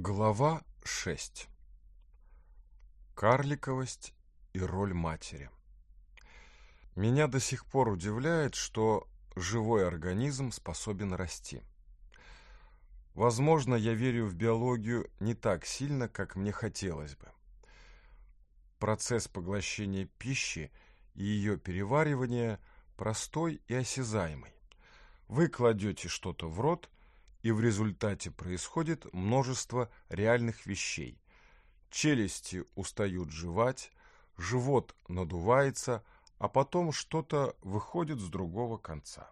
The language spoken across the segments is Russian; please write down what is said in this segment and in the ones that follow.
Глава 6. Карликовость и роль матери. Меня до сих пор удивляет, что живой организм способен расти. Возможно, я верю в биологию не так сильно, как мне хотелось бы. Процесс поглощения пищи и ее переваривания простой и осязаемый. Вы кладете что-то в рот, и в результате происходит множество реальных вещей. Челюсти устают жевать, живот надувается, а потом что-то выходит с другого конца.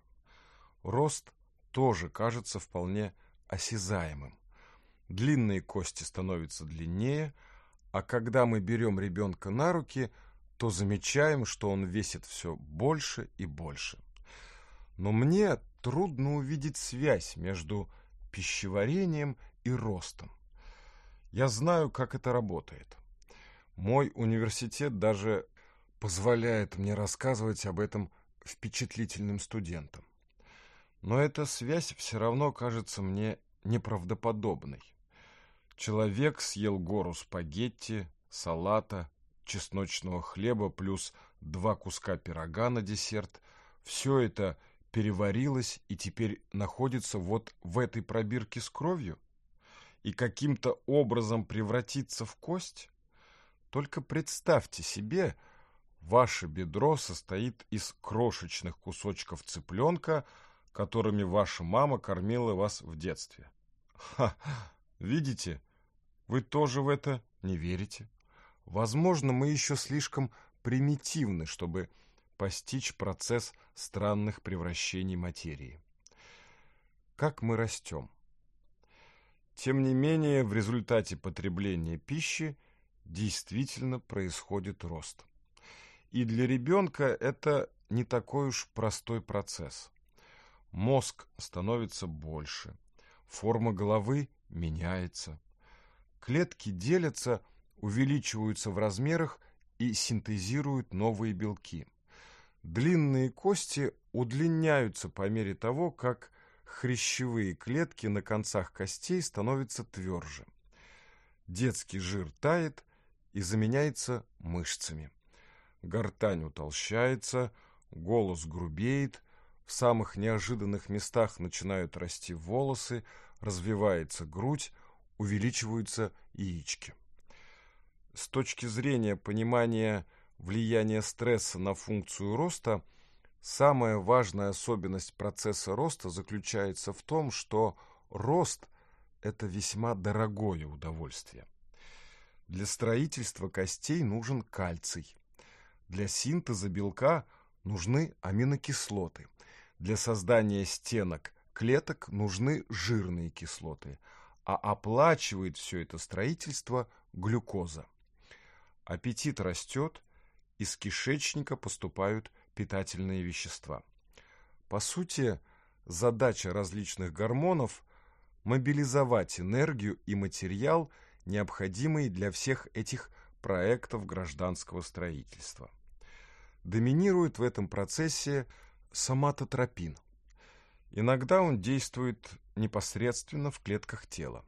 Рост тоже кажется вполне осязаемым. Длинные кости становятся длиннее, а когда мы берем ребенка на руки, то замечаем, что он весит все больше и больше. Но мне трудно увидеть связь между пищеварением и ростом. Я знаю, как это работает. Мой университет даже позволяет мне рассказывать об этом впечатлительным студентам. Но эта связь все равно кажется мне неправдоподобной. Человек съел гору спагетти, салата, чесночного хлеба плюс два куска пирога на десерт. Все это – переварилась и теперь находится вот в этой пробирке с кровью? И каким-то образом превратится в кость? Только представьте себе, ваше бедро состоит из крошечных кусочков цыпленка, которыми ваша мама кормила вас в детстве. Ха, видите, вы тоже в это не верите. Возможно, мы еще слишком примитивны, чтобы постичь процесс странных превращений материи. Как мы растем? Тем не менее, в результате потребления пищи действительно происходит рост. И для ребенка это не такой уж простой процесс. Мозг становится больше, форма головы меняется, клетки делятся, увеличиваются в размерах и синтезируют новые белки – Длинные кости удлиняются по мере того, как хрящевые клетки на концах костей становятся тверже. Детский жир тает и заменяется мышцами. Гортань утолщается, голос грубеет, в самых неожиданных местах начинают расти волосы, развивается грудь, увеличиваются яички. С точки зрения понимания влияние стресса на функцию роста, самая важная особенность процесса роста заключается в том, что рост – это весьма дорогое удовольствие. Для строительства костей нужен кальций. Для синтеза белка нужны аминокислоты. Для создания стенок клеток нужны жирные кислоты, а оплачивает все это строительство глюкоза. Аппетит растет, из кишечника поступают питательные вещества. По сути, задача различных гормонов – мобилизовать энергию и материал, необходимый для всех этих проектов гражданского строительства. Доминирует в этом процессе соматотропин. Иногда он действует непосредственно в клетках тела.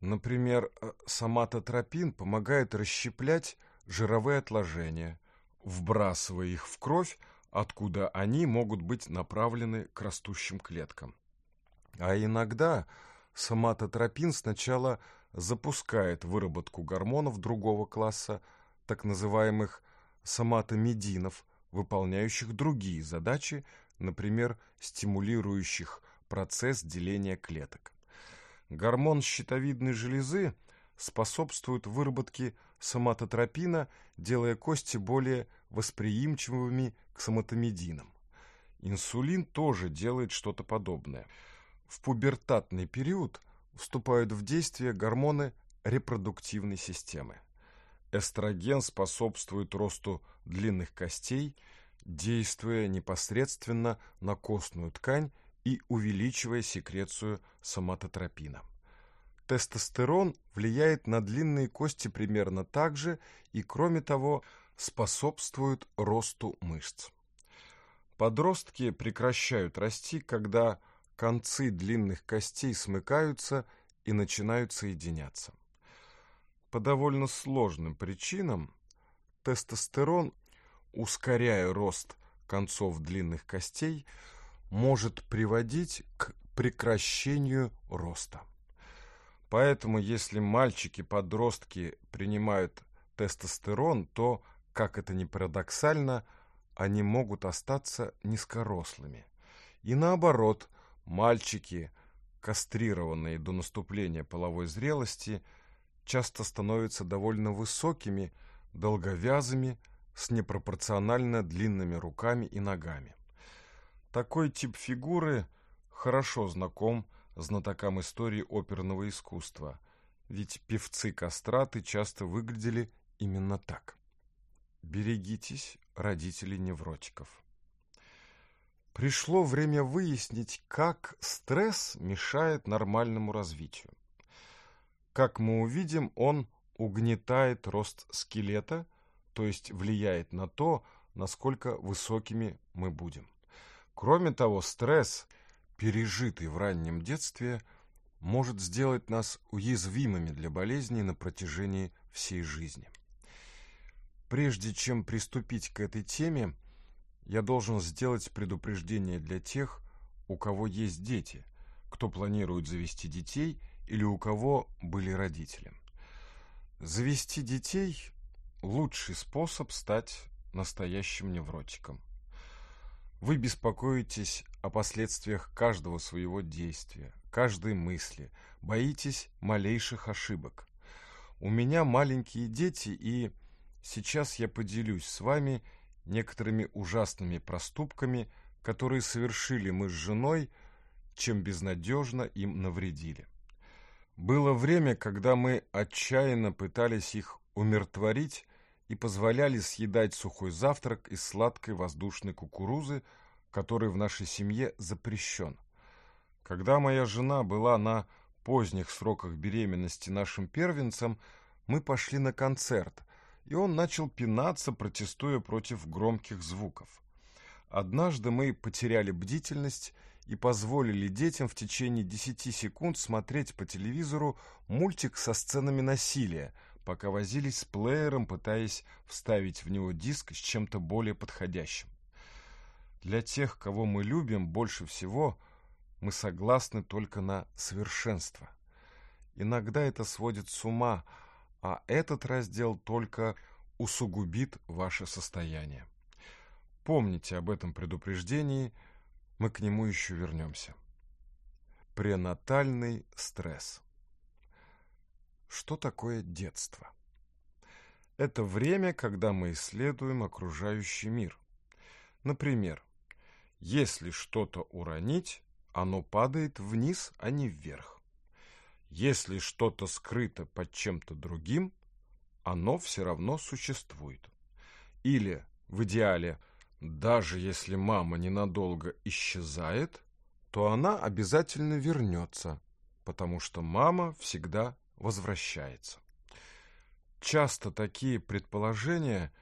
Например, э, соматотропин помогает расщеплять жировые отложения, вбрасывая их в кровь, откуда они могут быть направлены к растущим клеткам. А иногда соматотропин сначала запускает выработку гормонов другого класса, так называемых соматомединов, выполняющих другие задачи, например, стимулирующих процесс деления клеток. Гормон щитовидной железы – способствуют выработке соматотропина, делая кости более восприимчивыми к соматомединам. Инсулин тоже делает что-то подобное. В пубертатный период вступают в действие гормоны репродуктивной системы. Эстроген способствует росту длинных костей, действуя непосредственно на костную ткань и увеличивая секрецию соматотропина. Тестостерон влияет на длинные кости примерно так же и, кроме того, способствует росту мышц. Подростки прекращают расти, когда концы длинных костей смыкаются и начинают соединяться. По довольно сложным причинам тестостерон, ускоряя рост концов длинных костей, может приводить к прекращению роста. Поэтому, если мальчики-подростки принимают тестостерон, то, как это ни парадоксально, они могут остаться низкорослыми. И наоборот, мальчики, кастрированные до наступления половой зрелости, часто становятся довольно высокими, долговязыми, с непропорционально длинными руками и ногами. Такой тип фигуры хорошо знаком знатокам истории оперного искусства, ведь певцы-кастраты часто выглядели именно так. Берегитесь родители невротиков. Пришло время выяснить, как стресс мешает нормальному развитию. Как мы увидим, он угнетает рост скелета, то есть влияет на то, насколько высокими мы будем. Кроме того, стресс – пережитый в раннем детстве, может сделать нас уязвимыми для болезней на протяжении всей жизни. Прежде чем приступить к этой теме, я должен сделать предупреждение для тех, у кого есть дети, кто планирует завести детей или у кого были родители. Завести детей – лучший способ стать настоящим невротиком – вы беспокоитесь о последствиях каждого своего действия, каждой мысли, боитесь малейших ошибок. У меня маленькие дети, и сейчас я поделюсь с вами некоторыми ужасными проступками, которые совершили мы с женой, чем безнадежно им навредили. Было время, когда мы отчаянно пытались их умиротворить, и позволяли съедать сухой завтрак из сладкой воздушной кукурузы, который в нашей семье запрещен. Когда моя жена была на поздних сроках беременности нашим первенцем, мы пошли на концерт, и он начал пинаться, протестуя против громких звуков. Однажды мы потеряли бдительность и позволили детям в течение 10 секунд смотреть по телевизору мультик со сценами насилия – пока возились с плеером, пытаясь вставить в него диск с чем-то более подходящим. Для тех, кого мы любим больше всего, мы согласны только на совершенство. Иногда это сводит с ума, а этот раздел только усугубит ваше состояние. Помните об этом предупреждении, мы к нему еще вернемся. Пренатальный стресс. Что такое детство? Это время, когда мы исследуем окружающий мир. Например, если что-то уронить, оно падает вниз, а не вверх. Если что-то скрыто под чем-то другим, оно все равно существует. Или, в идеале, даже если мама ненадолго исчезает, то она обязательно вернется, потому что мама всегда возвращается. Часто такие предположения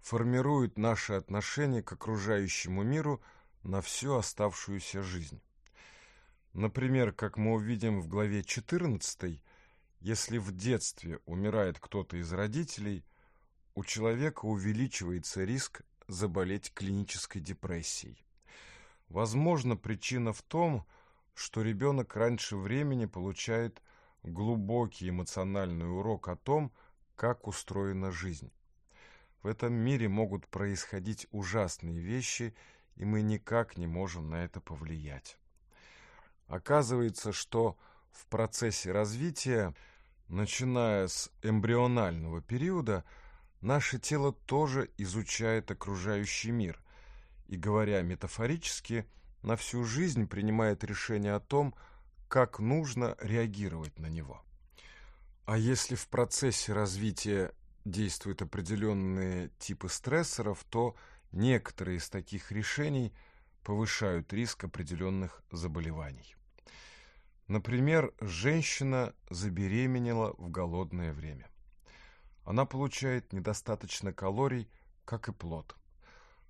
формируют наше отношение к окружающему миру на всю оставшуюся жизнь. Например, как мы увидим в главе 14, если в детстве умирает кто-то из родителей, у человека увеличивается риск заболеть клинической депрессией. Возможно, причина в том, что ребенок раньше времени получает глубокий эмоциональный урок о том, как устроена жизнь. В этом мире могут происходить ужасные вещи, и мы никак не можем на это повлиять. Оказывается, что в процессе развития, начиная с эмбрионального периода, наше тело тоже изучает окружающий мир и, говоря метафорически, на всю жизнь принимает решение о том, как нужно реагировать на него. А если в процессе развития действуют определенные типы стрессоров, то некоторые из таких решений повышают риск определенных заболеваний. Например, женщина забеременела в голодное время. Она получает недостаточно калорий, как и плод.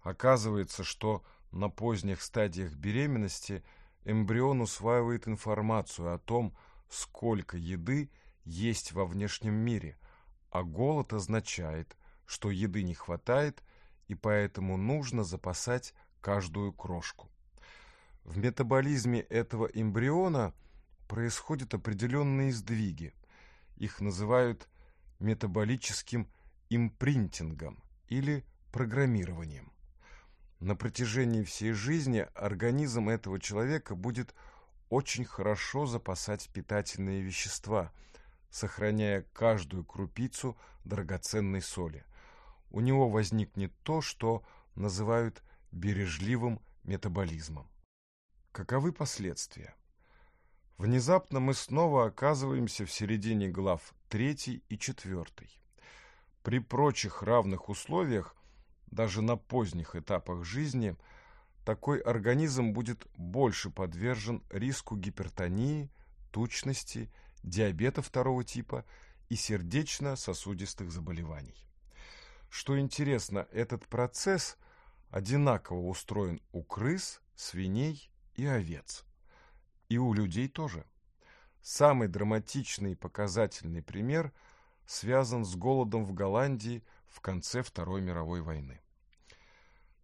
Оказывается, что на поздних стадиях беременности – эмбрион усваивает информацию о том, сколько еды есть во внешнем мире, а голод означает, что еды не хватает, и поэтому нужно запасать каждую крошку. В метаболизме этого эмбриона происходят определенные сдвиги. Их называют метаболическим импринтингом или программированием на протяжении всей жизни организм этого человека будет очень хорошо запасать питательные вещества, сохраняя каждую крупицу драгоценной соли. У него возникнет то, что называют бережливым метаболизмом. Каковы последствия? Внезапно мы снова оказываемся в середине глав 3 и 4. При прочих равных условиях даже на поздних этапах жизни такой организм будет больше подвержен риску гипертонии, тучности, диабета второго типа и сердечно-сосудистых заболеваний. Что интересно, этот процесс одинаково устроен у крыс, свиней и овец. И у людей тоже. Самый драматичный и показательный пример связан с голодом в Голландии – в конце Второй мировой войны.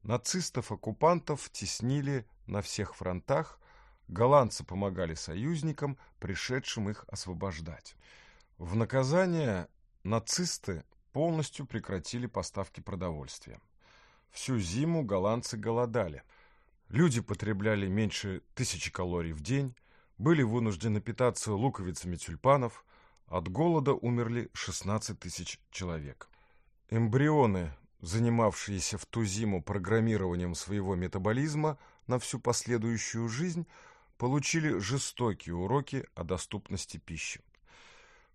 Нацистов-оккупантов теснили на всех фронтах, голландцы помогали союзникам, пришедшим их освобождать. В наказание нацисты полностью прекратили поставки продовольствия. Всю зиму голландцы голодали. Люди потребляли меньше тысячи калорий в день, были вынуждены питаться луковицами тюльпанов, от голода умерли 16 тысяч человек. Эмбрионы, занимавшиеся в ту зиму программированием своего метаболизма на всю последующую жизнь, получили жестокие уроки о доступности пищи.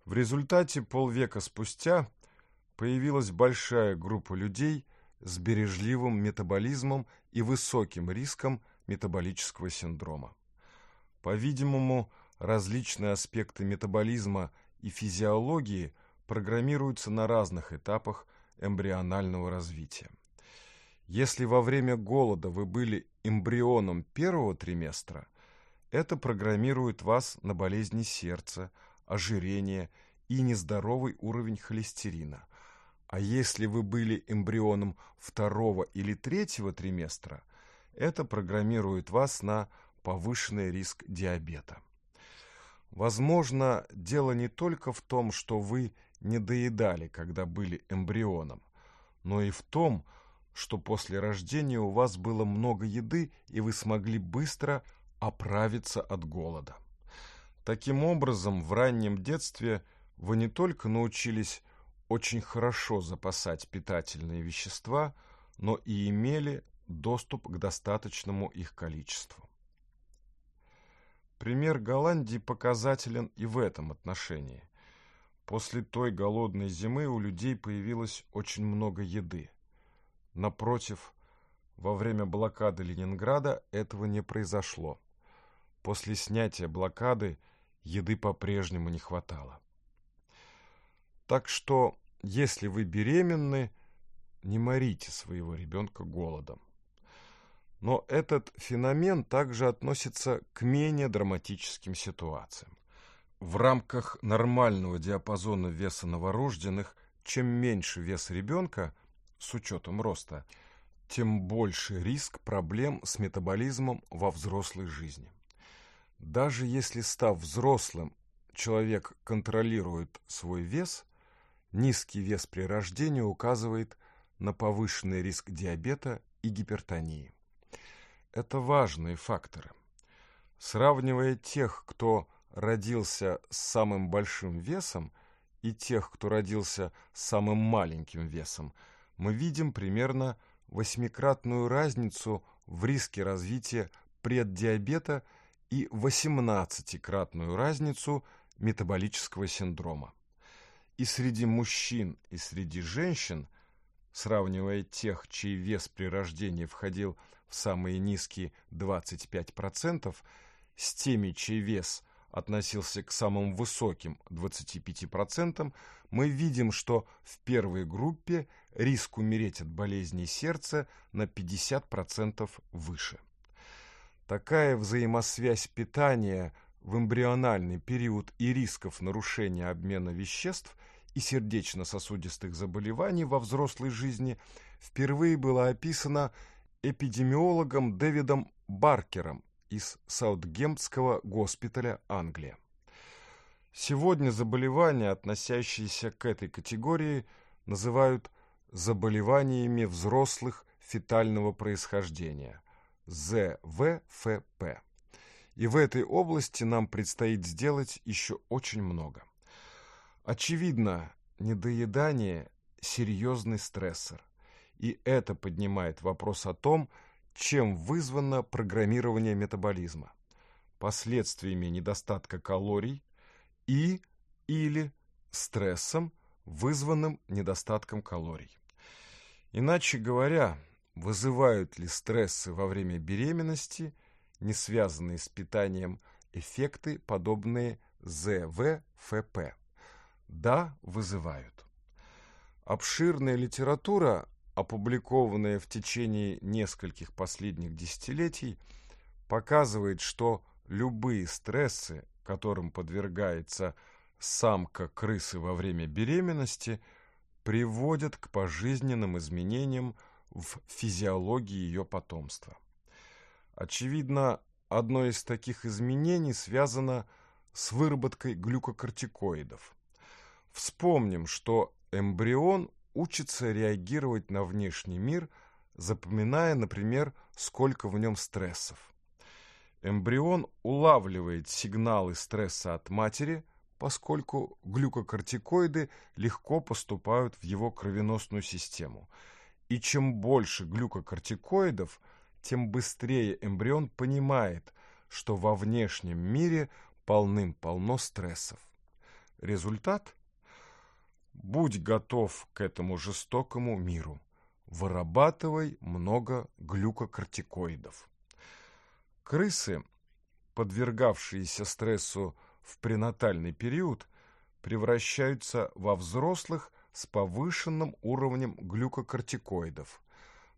В результате полвека спустя появилась большая группа людей с бережливым метаболизмом и высоким риском метаболического синдрома. По-видимому, различные аспекты метаболизма и физиологии программируются на разных этапах – эмбрионального развития. Если во время голода вы были эмбрионом первого триместра, это программирует вас на болезни сердца, ожирение и нездоровый уровень холестерина. А если вы были эмбрионом второго или третьего триместра, это программирует вас на повышенный риск диабета. Возможно, дело не только в том, что вы – не доедали, когда были эмбрионом, но и в том, что после рождения у вас было много еды, и вы смогли быстро оправиться от голода. Таким образом, в раннем детстве вы не только научились очень хорошо запасать питательные вещества, но и имели доступ к достаточному их количеству. Пример Голландии показателен и в этом отношении. После той голодной зимы у людей появилось очень много еды. Напротив, во время блокады Ленинграда этого не произошло. После снятия блокады еды по-прежнему не хватало. Так что, если вы беременны, не морите своего ребенка голодом. Но этот феномен также относится к менее драматическим ситуациям в рамках нормального диапазона веса новорожденных, чем меньше вес ребенка, с учетом роста, тем больше риск проблем с метаболизмом во взрослой жизни. Даже если, став взрослым, человек контролирует свой вес, низкий вес при рождении указывает на повышенный риск диабета и гипертонии. Это важные факторы. Сравнивая тех, кто – родился с самым большим весом, и тех, кто родился с самым маленьким весом, мы видим примерно восьмикратную разницу в риске развития преддиабета и 18-кратную разницу метаболического синдрома. И среди мужчин, и среди женщин, сравнивая тех, чей вес при рождении входил в самые низкие 25%, с теми, чей вес – относился к самым высоким 25%, мы видим, что в первой группе риск умереть от болезней сердца на 50% выше. Такая взаимосвязь питания в эмбриональный период и рисков нарушения обмена веществ и сердечно-сосудистых заболеваний во взрослой жизни впервые была описана эпидемиологом Дэвидом Баркером из Саутгемпского госпиталя Англия. Сегодня заболевания, относящиеся к этой категории, называют заболеваниями взрослых фетального происхождения – ЗВФП. И в этой области нам предстоит сделать еще очень много. Очевидно, недоедание – серьезный стрессор. И это поднимает вопрос о том, что чем вызвано программирование метаболизма, последствиями недостатка калорий и или стрессом, вызванным недостатком калорий. Иначе говоря, вызывают ли стрессы во время беременности, не связанные с питанием, эффекты, подобные ЗВФП? Да, вызывают. Обширная литература опубликованное в течение нескольких последних десятилетий, показывает, что любые стрессы, которым подвергается самка крысы во время беременности, приводят к пожизненным изменениям в физиологии ее потомства. Очевидно, одно из таких изменений связано с выработкой глюкокортикоидов. Вспомним, что эмбрион учится реагировать на внешний мир, запоминая, например, сколько в нем стрессов. Эмбрион улавливает сигналы стресса от матери, поскольку глюкокортикоиды легко поступают в его кровеносную систему. И чем больше глюкокортикоидов, тем быстрее эмбрион понимает, что во внешнем мире полным-полно стрессов. Результат – Будь готов к этому жестокому миру. Вырабатывай много глюкокортикоидов. Крысы, подвергавшиеся стрессу в пренатальный период, превращаются во взрослых с повышенным уровнем глюкокортикоидов.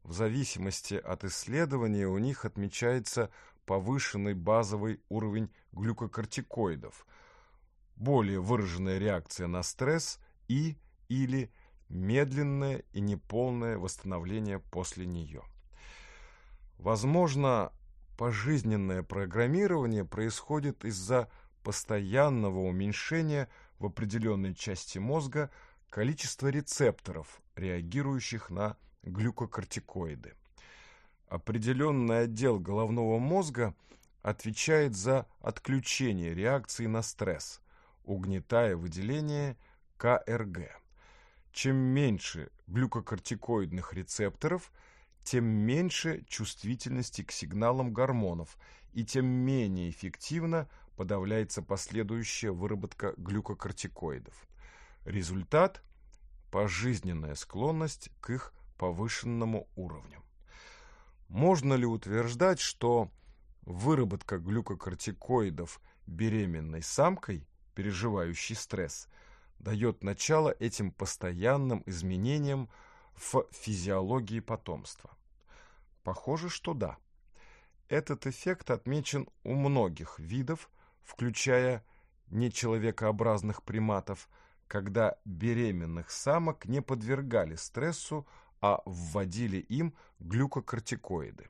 В зависимости от исследования у них отмечается повышенный базовый уровень глюкокортикоидов, более выраженная реакция на стресс – и или медленное и неполное восстановление после нее. Возможно, пожизненное программирование происходит из-за постоянного уменьшения в определенной части мозга количества рецепторов, реагирующих на глюкокортикоиды. Определенный отдел головного мозга отвечает за отключение реакции на стресс, угнетая выделение – КРГ. Чем меньше глюкокортикоидных рецепторов, тем меньше чувствительности к сигналам гормонов и тем менее эффективно подавляется последующая выработка глюкокортикоидов. Результат – пожизненная склонность к их повышенному уровню. Можно ли утверждать, что выработка глюкокортикоидов беременной самкой, переживающей стресс – дает начало этим постоянным изменениям в физиологии потомства? Похоже, что да. Этот эффект отмечен у многих видов, включая нечеловекообразных приматов, когда беременных самок не подвергали стрессу, а вводили им глюкокортикоиды.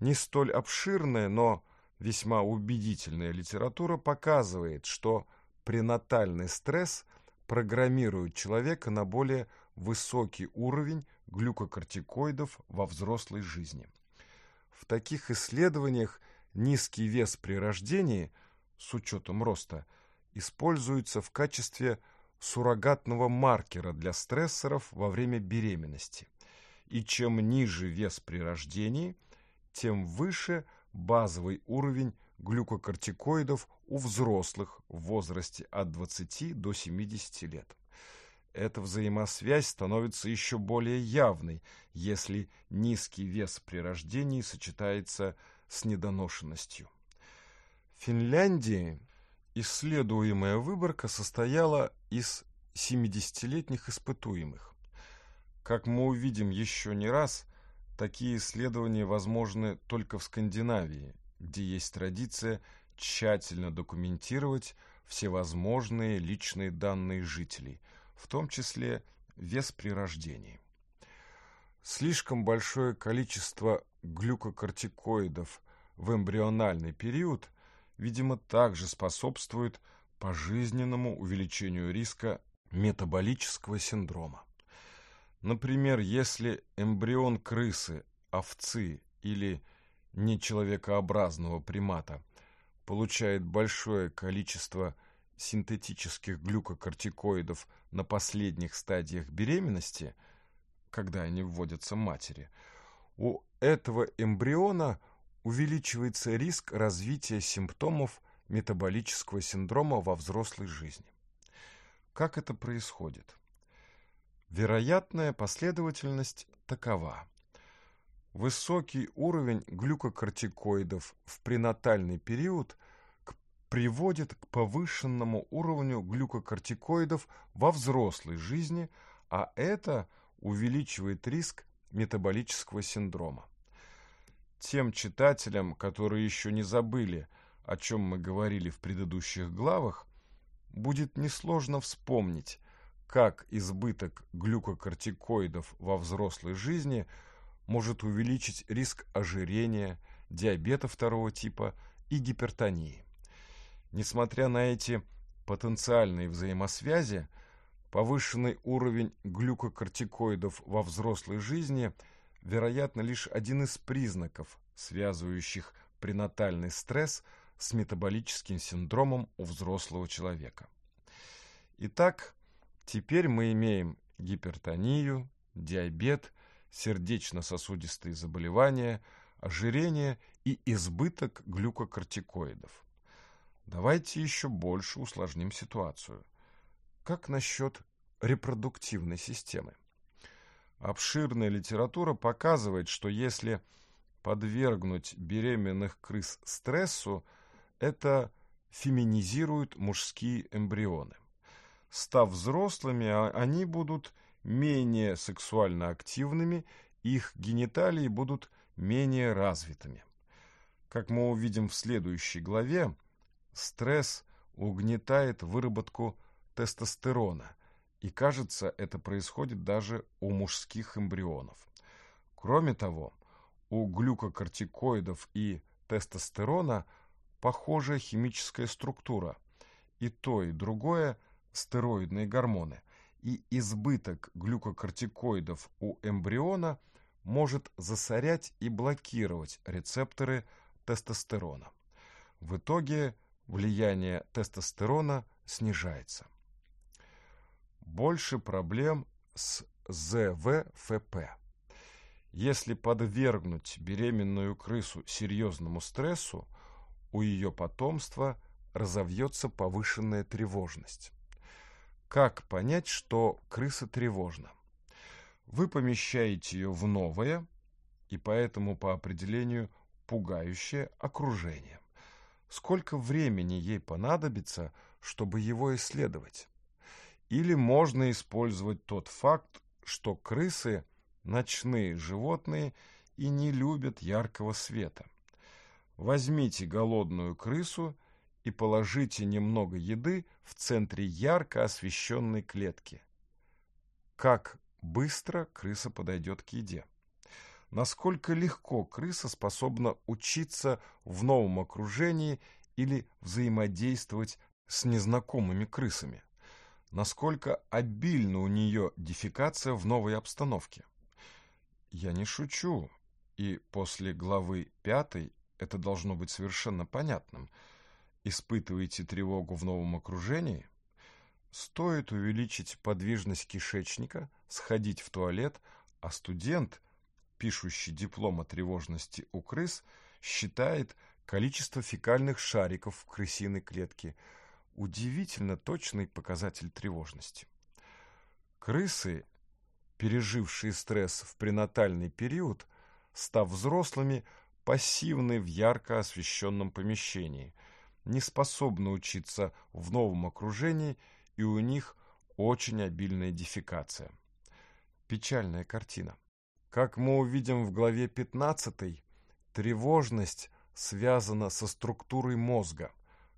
Не столь обширная, но весьма убедительная литература показывает, что – пренатальный стресс программирует человека на более высокий уровень глюкокортикоидов во взрослой жизни. В таких исследованиях низкий вес при рождении, с учетом роста, используется в качестве суррогатного маркера для стрессоров во время беременности. И чем ниже вес при рождении, тем выше базовый уровень глюкокортикоидов у взрослых в возрасте от 20 до 70 лет. Эта взаимосвязь становится еще более явной, если низкий вес при рождении сочетается с недоношенностью. В Финляндии исследуемая выборка состояла из 70-летних испытуемых. Как мы увидим еще не раз, такие исследования возможны только в Скандинавии, где есть традиция – тщательно документировать всевозможные личные данные жителей, в том числе вес при рождении. Слишком большое количество глюкокортикоидов в эмбриональный период, видимо, также способствует пожизненному увеличению риска метаболического синдрома. Например, если эмбрион крысы, овцы или нечеловекообразного примата – получает большое количество синтетических глюкокортикоидов на последних стадиях беременности, когда они вводятся матери, у этого эмбриона увеличивается риск развития симптомов метаболического синдрома во взрослой жизни. Как это происходит? Вероятная последовательность такова. Высокий уровень глюкокортикоидов в пренатальный период приводит к повышенному уровню глюкокортикоидов во взрослой жизни, а это увеличивает риск метаболического синдрома. Тем читателям, которые еще не забыли, о чем мы говорили в предыдущих главах, будет несложно вспомнить, как избыток глюкокортикоидов во взрослой жизни – может увеличить риск ожирения, диабета второго типа и гипертонии. Несмотря на эти потенциальные взаимосвязи, повышенный уровень глюкокортикоидов во взрослой жизни, вероятно, лишь один из признаков, связывающих пренатальный стресс с метаболическим синдромом у взрослого человека. Итак, теперь мы имеем гипертонию, диабет – сердечно-сосудистые заболевания, ожирение и избыток глюкокортикоидов. Давайте еще больше усложним ситуацию. Как насчет репродуктивной системы? Обширная литература показывает, что если подвергнуть беременных крыс стрессу, это феминизирует мужские эмбрионы. Став взрослыми, а, они будут менее сексуально активными, их гениталии будут менее развитыми. Как мы увидим в следующей главе, стресс угнетает выработку тестостерона, и кажется, это происходит даже у мужских эмбрионов. Кроме того, у глюкокортикоидов и тестостерона похожая химическая структура, и то, и другое – стероидные гормоны – и избыток глюкокортикоидов у эмбриона может засорять и блокировать рецепторы тестостерона. В итоге влияние тестостерона снижается. Больше проблем с ЗВФП. Если подвергнуть беременную крысу серьезному стрессу, у ее потомства разовьется повышенная тревожность. Как понять, что крыса тревожна? Вы помещаете ее в новое и поэтому по определению пугающее окружение. Сколько времени ей понадобится, чтобы его исследовать? Или можно использовать тот факт, что крысы – ночные животные и не любят яркого света. Возьмите голодную крысу – и положите немного еды в центре ярко освещенной клетки. Как быстро крыса подойдет к еде. Насколько легко крыса способна учиться в новом окружении или взаимодействовать с незнакомыми крысами. Насколько обильна у нее дефекация в новой обстановке. Я не шучу, и после главы пятой это должно быть совершенно понятным – испытываете тревогу в новом окружении, стоит увеличить подвижность кишечника, сходить в туалет, а студент, пишущий диплом о тревожности у крыс, считает количество фекальных шариков в крысиной клетке. Удивительно точный показатель тревожности. Крысы, пережившие стресс в пренатальный период, став взрослыми, пассивны в ярко освещенном помещении – не способны учиться в новом окружении, и у них очень обильная дефикация Печальная картина. Как мы увидим в главе 15, тревожность связана со структурой мозга,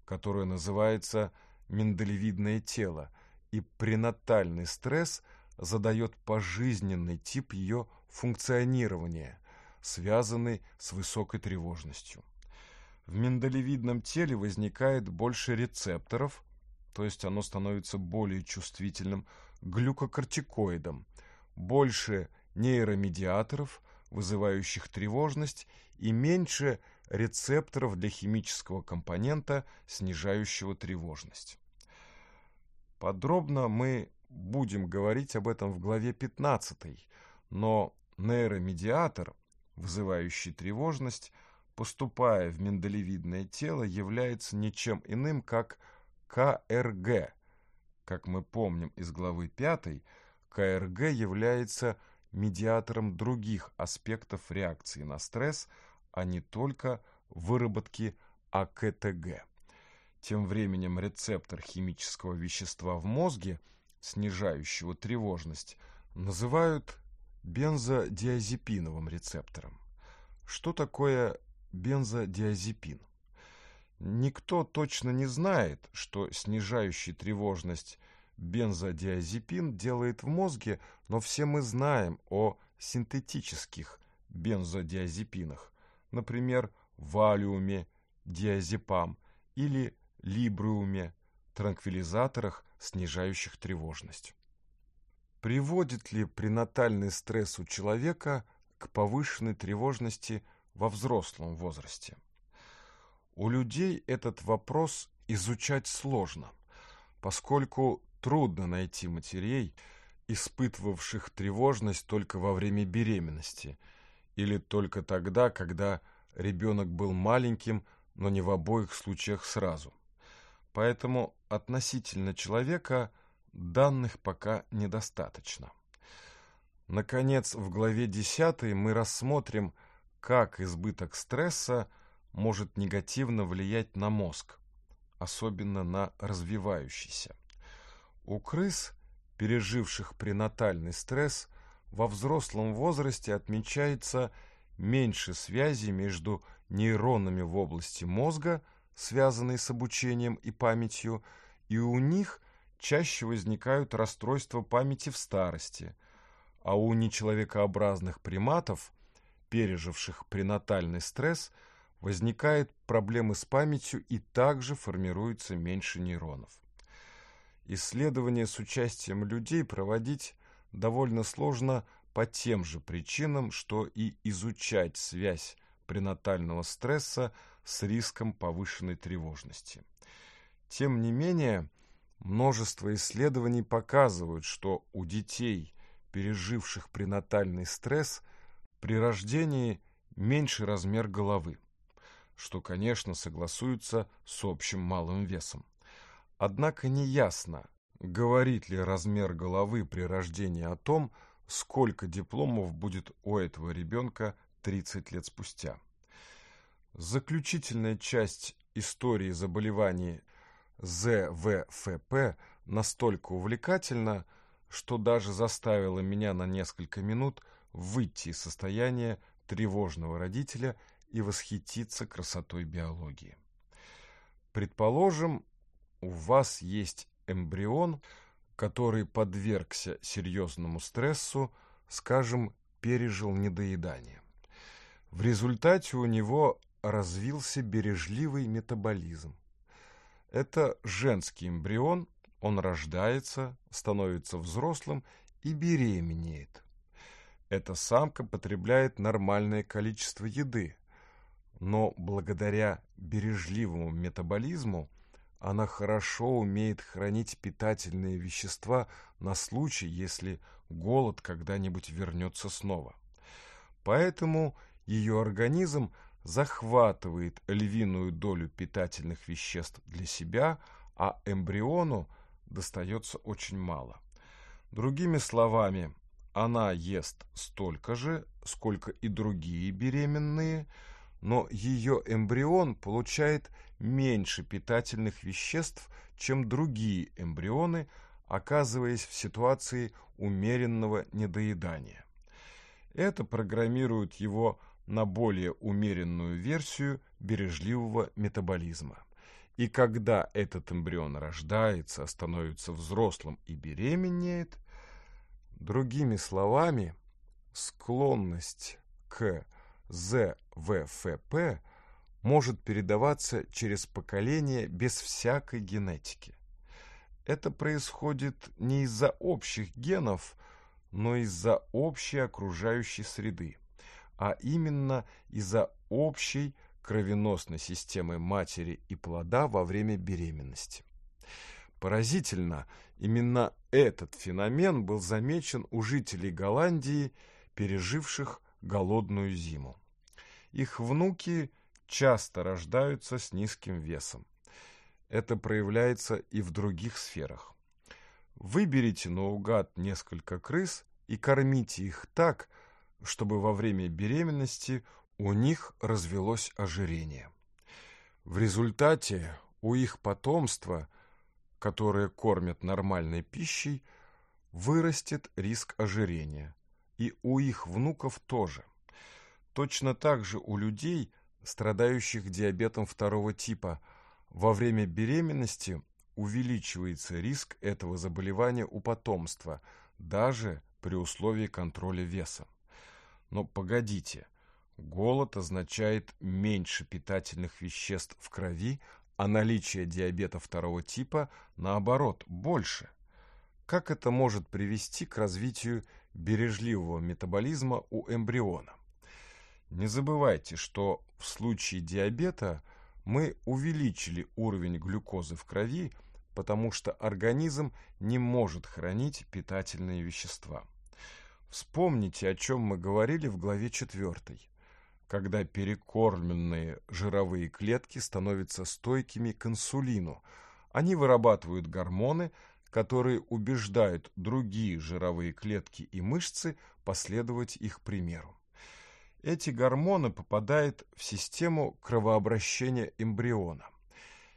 которая называется миндалевидное тело, и пренатальный стресс задает пожизненный тип ее функционирования, связанный с высокой тревожностью в миндалевидном теле возникает больше рецепторов, то есть оно становится более чувствительным глюкокортикоидом, больше нейромедиаторов, вызывающих тревожность, и меньше рецепторов для химического компонента, снижающего тревожность. Подробно мы будем говорить об этом в главе 15, но нейромедиатор, вызывающий тревожность, поступая в миндалевидное тело, является ничем иным, как КРГ. Как мы помним из главы 5, КРГ является медиатором других аспектов реакции на стресс, а не только выработки АКТГ. Тем временем рецептор химического вещества в мозге, снижающего тревожность, называют бензодиазепиновым рецептором. Что такое бензодиазепин. Никто точно не знает, что снижающий тревожность бензодиазепин делает в мозге, но все мы знаем о синтетических бензодиазепинах, например, валиуме, диазепам или либриуме, транквилизаторах, снижающих тревожность. Приводит ли пренатальный стресс у человека к повышенной тревожности – во взрослом возрасте. У людей этот вопрос изучать сложно, поскольку трудно найти матерей, испытывавших тревожность только во время беременности или только тогда, когда ребенок был маленьким, но не в обоих случаях сразу. Поэтому относительно человека данных пока недостаточно. Наконец, в главе 10 мы рассмотрим – как избыток стресса может негативно влиять на мозг, особенно на развивающийся. У крыс, переживших пренатальный стресс, во взрослом возрасте отмечается меньше связи между нейронами в области мозга, связанные с обучением и памятью, и у них чаще возникают расстройства памяти в старости, а у нечеловекообразных приматов – переживших пренатальный стресс, возникают проблемы с памятью и также формируется меньше нейронов. Исследования с участием людей проводить довольно сложно по тем же причинам, что и изучать связь пренатального стресса с риском повышенной тревожности. Тем не менее, множество исследований показывают, что у детей, переживших пренатальный стресс, при рождении меньший размер головы, что, конечно, согласуется с общим малым весом. Однако неясно, говорит ли размер головы при рождении о том, сколько дипломов будет у этого ребенка 30 лет спустя. Заключительная часть истории заболеваний ЗВФП настолько увлекательна, что даже заставила меня на несколько минут – выйти из состояния тревожного родителя и восхититься красотой биологии. Предположим, у вас есть эмбрион, который подвергся серьезному стрессу, скажем, пережил недоедание. В результате у него развился бережливый метаболизм. Это женский эмбрион, он рождается, становится взрослым и беременеет. Эта самка потребляет нормальное количество еды, но благодаря бережливому метаболизму она хорошо умеет хранить питательные вещества на случай, если голод когда-нибудь вернется снова. Поэтому ее организм захватывает львиную долю питательных веществ для себя, а эмбриону достается очень мало. Другими словами, она ест столько же, сколько и другие беременные, но ее эмбрион получает меньше питательных веществ, чем другие эмбрионы, оказываясь в ситуации умеренного недоедания. Это программирует его на более умеренную версию бережливого метаболизма. И когда этот эмбрион рождается, становится взрослым и беременеет, Другими словами, склонность к ЗВФП может передаваться через поколение без всякой генетики. Это происходит не из-за общих генов, но из-за общей окружающей среды, а именно из-за общей кровеносной системы матери и плода во время беременности. Поразительно, именно этот феномен был замечен у жителей Голландии, переживших голодную зиму. Их внуки часто рождаются с низким весом. Это проявляется и в других сферах. Выберите наугад несколько крыс и кормите их так, чтобы во время беременности у них развелось ожирение. В результате у их потомства – которые кормят нормальной пищей, вырастет риск ожирения. И у их внуков тоже. Точно так же у людей, страдающих диабетом второго типа, во время беременности увеличивается риск этого заболевания у потомства, даже при условии контроля веса. Но погодите, голод означает меньше питательных веществ в крови, а наличие диабета второго типа, наоборот, больше. Как это может привести к развитию бережливого метаболизма у эмбриона? Не забывайте, что в случае диабета мы увеличили уровень глюкозы в крови, потому что организм не может хранить питательные вещества. Вспомните, о чем мы говорили в главе четвертой когда перекормленные жировые клетки становятся стойкими к инсулину. Они вырабатывают гормоны, которые убеждают другие жировые клетки и мышцы последовать их примеру. Эти гормоны попадают в систему кровообращения эмбриона.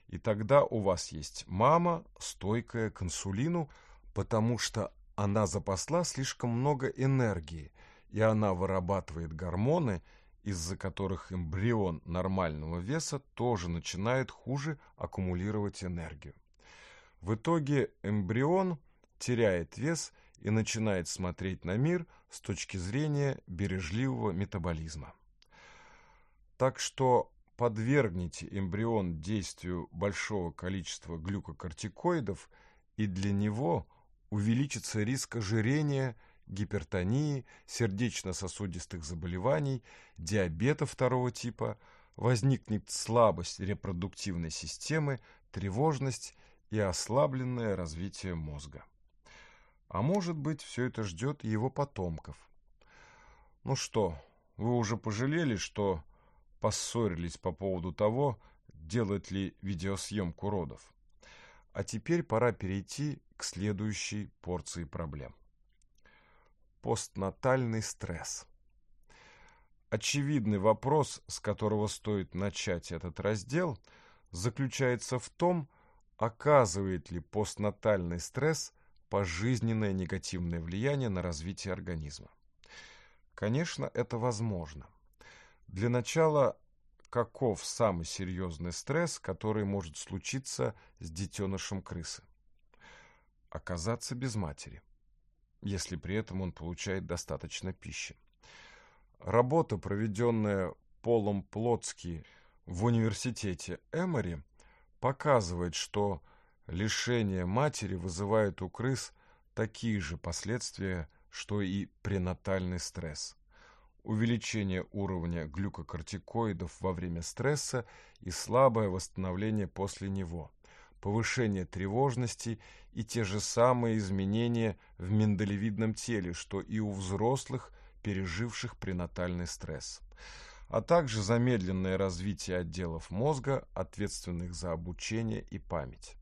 И тогда у вас есть мама, стойкая к инсулину, потому что она запасла слишком много энергии, и она вырабатывает гормоны – из-за которых эмбрион нормального веса тоже начинает хуже аккумулировать энергию. В итоге эмбрион теряет вес и начинает смотреть на мир с точки зрения бережливого метаболизма. Так что подвергните эмбрион действию большого количества глюкокортикоидов, и для него увеличится риск ожирения – гипертонии, сердечно-сосудистых заболеваний, диабета второго типа, возникнет слабость репродуктивной системы, тревожность и ослабленное развитие мозга. А может быть, все это ждет его потомков. Ну что, вы уже пожалели, что поссорились по поводу того, делать ли видеосъемку родов? А теперь пора перейти к следующей порции проблем постнатальный стресс. Очевидный вопрос, с которого стоит начать этот раздел, заключается в том, оказывает ли постнатальный стресс пожизненное негативное влияние на развитие организма. Конечно, это возможно. Для начала, каков самый серьезный стресс, который может случиться с детенышем крысы? Оказаться без матери – если при этом он получает достаточно пищи. Работа, проведенная Полом Плотски в университете Эмори, показывает, что лишение матери вызывает у крыс такие же последствия, что и пренатальный стресс. Увеличение уровня глюкокортикоидов во время стресса и слабое восстановление после него – повышение тревожности и те же самые изменения в миндалевидном теле, что и у взрослых, переживших пренатальный стресс, а также замедленное развитие отделов мозга, ответственных за обучение и память.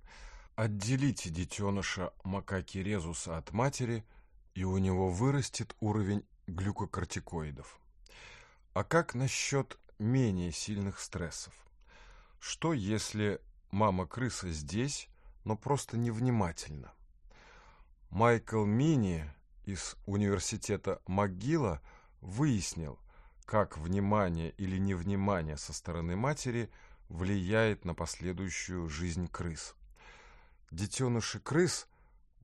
Отделите детеныша макаки резуса от матери, и у него вырастет уровень глюкокортикоидов. А как насчет менее сильных стрессов? Что если мама крысы здесь, но просто невнимательно. Майкл Мини из университета Могила выяснил, как внимание или невнимание со стороны матери влияет на последующую жизнь крыс. Детеныши крыс,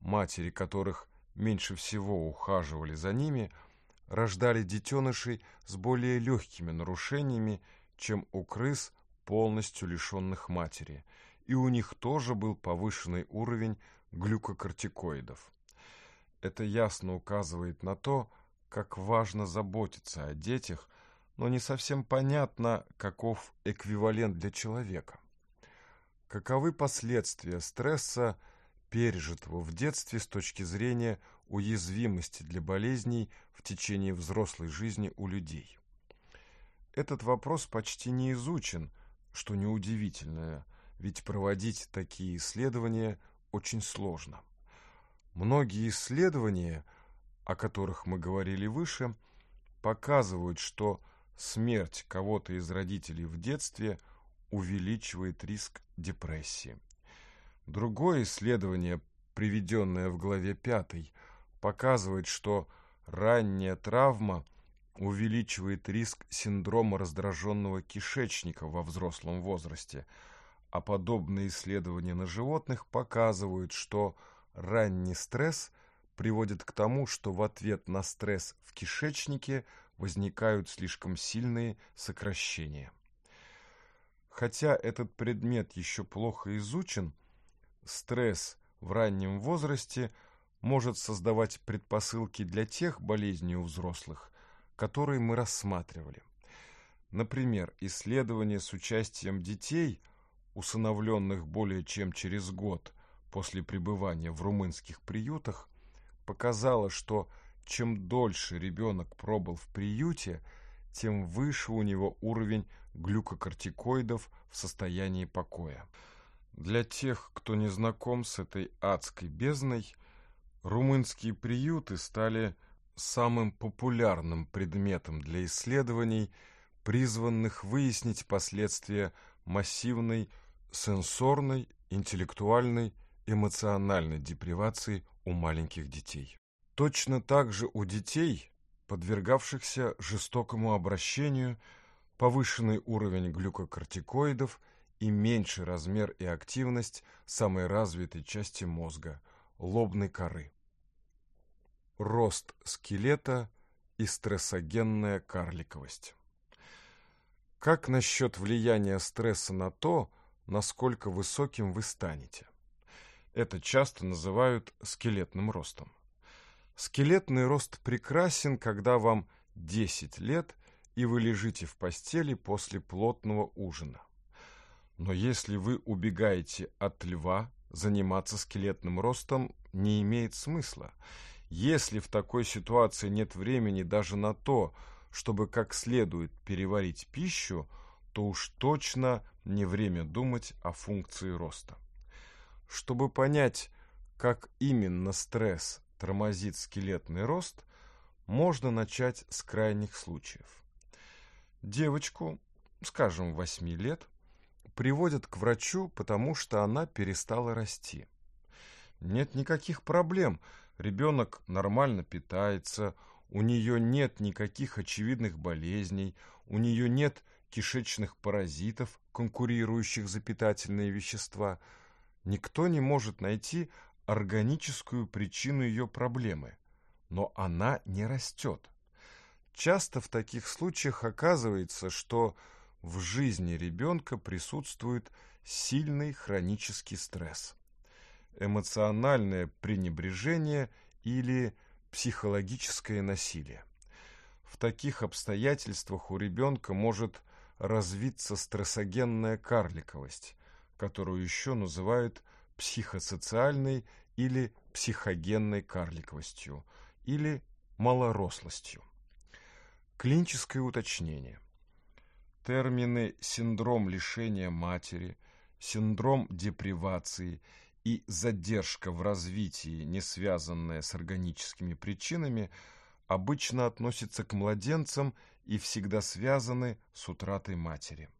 матери которых меньше всего ухаживали за ними, рождали детенышей с более легкими нарушениями, чем у крыс – полностью лишенных матери, и у них тоже был повышенный уровень глюкокортикоидов. Это ясно указывает на то, как важно заботиться о детях, но не совсем понятно, каков эквивалент для человека. Каковы последствия стресса, пережитого в детстве с точки зрения уязвимости для болезней в течение взрослой жизни у людей? Этот вопрос почти не изучен, что неудивительное, ведь проводить такие исследования очень сложно. Многие исследования, о которых мы говорили выше, показывают, что смерть кого-то из родителей в детстве увеличивает риск депрессии. Другое исследование, приведенное в главе 5, показывает, что ранняя травма – увеличивает риск синдрома раздраженного кишечника во взрослом возрасте, а подобные исследования на животных показывают, что ранний стресс приводит к тому, что в ответ на стресс в кишечнике возникают слишком сильные сокращения. Хотя этот предмет еще плохо изучен, стресс в раннем возрасте может создавать предпосылки для тех болезней у взрослых, которые мы рассматривали. Например, исследование с участием детей, усыновленных более чем через год после пребывания в румынских приютах, показало, что чем дольше ребенок пробыл в приюте, тем выше у него уровень глюкокортикоидов в состоянии покоя. Для тех, кто не знаком с этой адской бездной, румынские приюты стали – самым популярным предметом для исследований, призванных выяснить последствия массивной сенсорной, интеллектуальной, эмоциональной депривации у маленьких детей. Точно так же у детей, подвергавшихся жестокому обращению, повышенный уровень глюкокортикоидов и меньший размер и активность самой развитой части мозга – лобной коры рост скелета и стрессогенная карликовость. Как насчет влияния стресса на то, насколько высоким вы станете? Это часто называют скелетным ростом. Скелетный рост прекрасен, когда вам 10 лет и вы лежите в постели после плотного ужина. Но если вы убегаете от льва, заниматься скелетным ростом не имеет смысла – если в такой ситуации нет времени даже на то, чтобы как следует переварить пищу, то уж точно не время думать о функции роста. Чтобы понять, как именно стресс тормозит скелетный рост, можно начать с крайних случаев. Девочку, скажем, 8 лет, приводят к врачу, потому что она перестала расти. Нет никаких проблем – Ребенок нормально питается, у нее нет никаких очевидных болезней, у нее нет кишечных паразитов, конкурирующих за питательные вещества. Никто не может найти органическую причину ее проблемы, но она не растет. Часто в таких случаях оказывается, что в жизни ребенка присутствует сильный хронический стресс эмоциональное пренебрежение или психологическое насилие. В таких обстоятельствах у ребенка может развиться стрессогенная карликовость, которую еще называют психосоциальной или психогенной карликовостью или малорослостью. Клиническое уточнение. Термины «синдром лишения матери», «синдром депривации» и задержка в развитии, не связанная с органическими причинами, обычно относятся к младенцам и всегда связаны с утратой матери.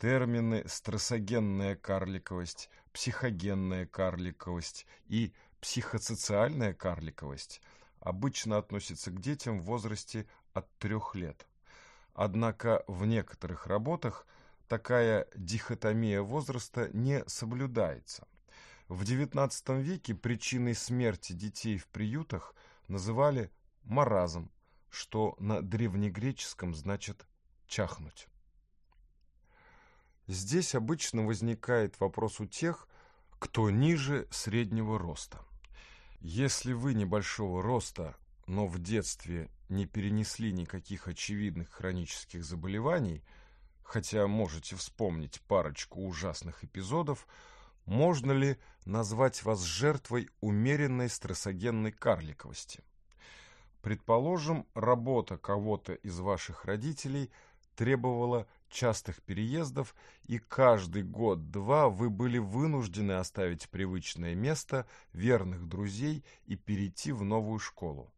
Термины «стрессогенная карликовость», «психогенная карликовость» и «психосоциальная карликовость» обычно относятся к детям в возрасте от трех лет. Однако в некоторых работах такая дихотомия возраста не соблюдается – в XIX веке причиной смерти детей в приютах называли маразм, что на древнегреческом значит «чахнуть». Здесь обычно возникает вопрос у тех, кто ниже среднего роста. Если вы небольшого роста, но в детстве не перенесли никаких очевидных хронических заболеваний, хотя можете вспомнить парочку ужасных эпизодов – можно ли назвать вас жертвой умеренной стрессогенной карликовости? Предположим, работа кого-то из ваших родителей требовала частых переездов, и каждый год-два вы были вынуждены оставить привычное место, верных друзей и перейти в новую школу.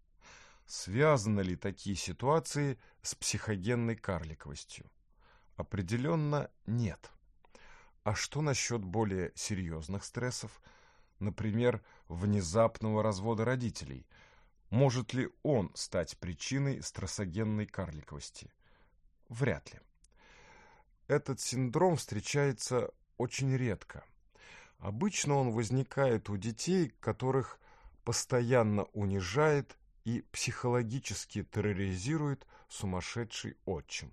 Связаны ли такие ситуации с психогенной карликовостью? Определенно нет. А что насчет более серьезных стрессов, например, внезапного развода родителей? Может ли он стать причиной стрессогенной карликовости? Вряд ли. Этот синдром встречается очень редко. Обычно он возникает у детей, которых постоянно унижает и психологически терроризирует сумасшедший отчим.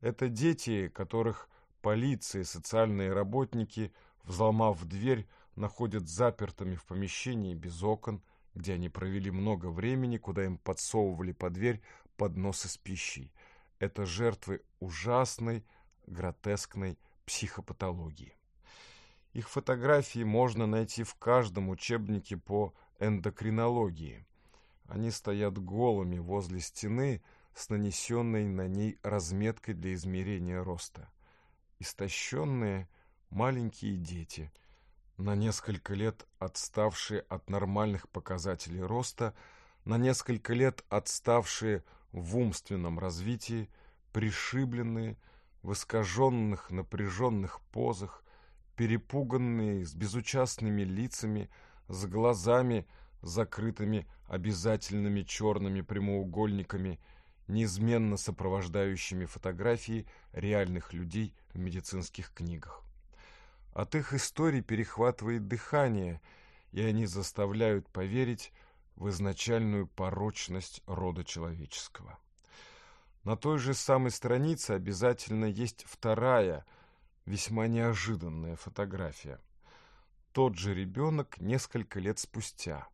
Это дети, которых полиция и социальные работники, взломав дверь, находят запертыми в помещении без окон, где они провели много времени, куда им подсовывали под дверь подносы с пищей. Это жертвы ужасной, гротескной психопатологии. Их фотографии можно найти в каждом учебнике по эндокринологии. Они стоят голыми возле стены с нанесенной на ней разметкой для измерения роста истощенные маленькие дети, на несколько лет отставшие от нормальных показателей роста, на несколько лет отставшие в умственном развитии, пришибленные, в искаженных напряженных позах, перепуганные, с безучастными лицами, с глазами, закрытыми обязательными черными прямоугольниками неизменно сопровождающими фотографии реальных людей в медицинских книгах. От их историй перехватывает дыхание, и они заставляют поверить в изначальную порочность рода человеческого. На той же самой странице обязательно есть вторая, весьма неожиданная фотография. Тот же ребенок несколько лет спустя,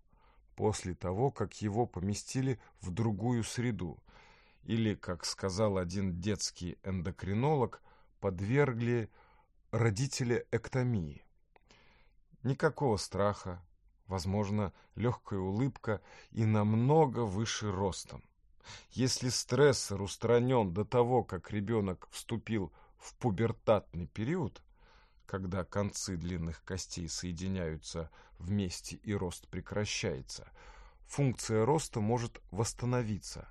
после того, как его поместили в другую среду – или, как сказал один детский эндокринолог, подвергли родители эктомии. Никакого страха, возможно, легкая улыбка и намного выше ростом. Если стрессор устранен до того, как ребенок вступил в пубертатный период, когда концы длинных костей соединяются вместе и рост прекращается, функция роста может восстановиться,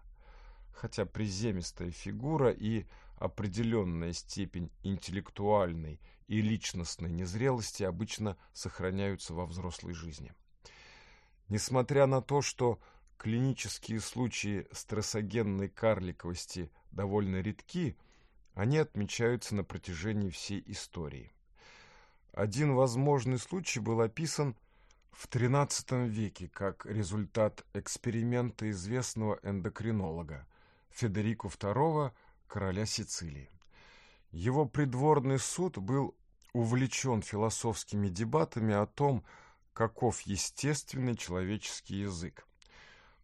хотя приземистая фигура и определенная степень интеллектуальной и личностной незрелости обычно сохраняются во взрослой жизни. Несмотря на то, что клинические случаи стрессогенной карликовости довольно редки, они отмечаются на протяжении всей истории. Один возможный случай был описан в XIII веке как результат эксперимента известного эндокринолога Федерику II, короля Сицилии. Его придворный суд был увлечен философскими дебатами о том, каков естественный человеческий язык.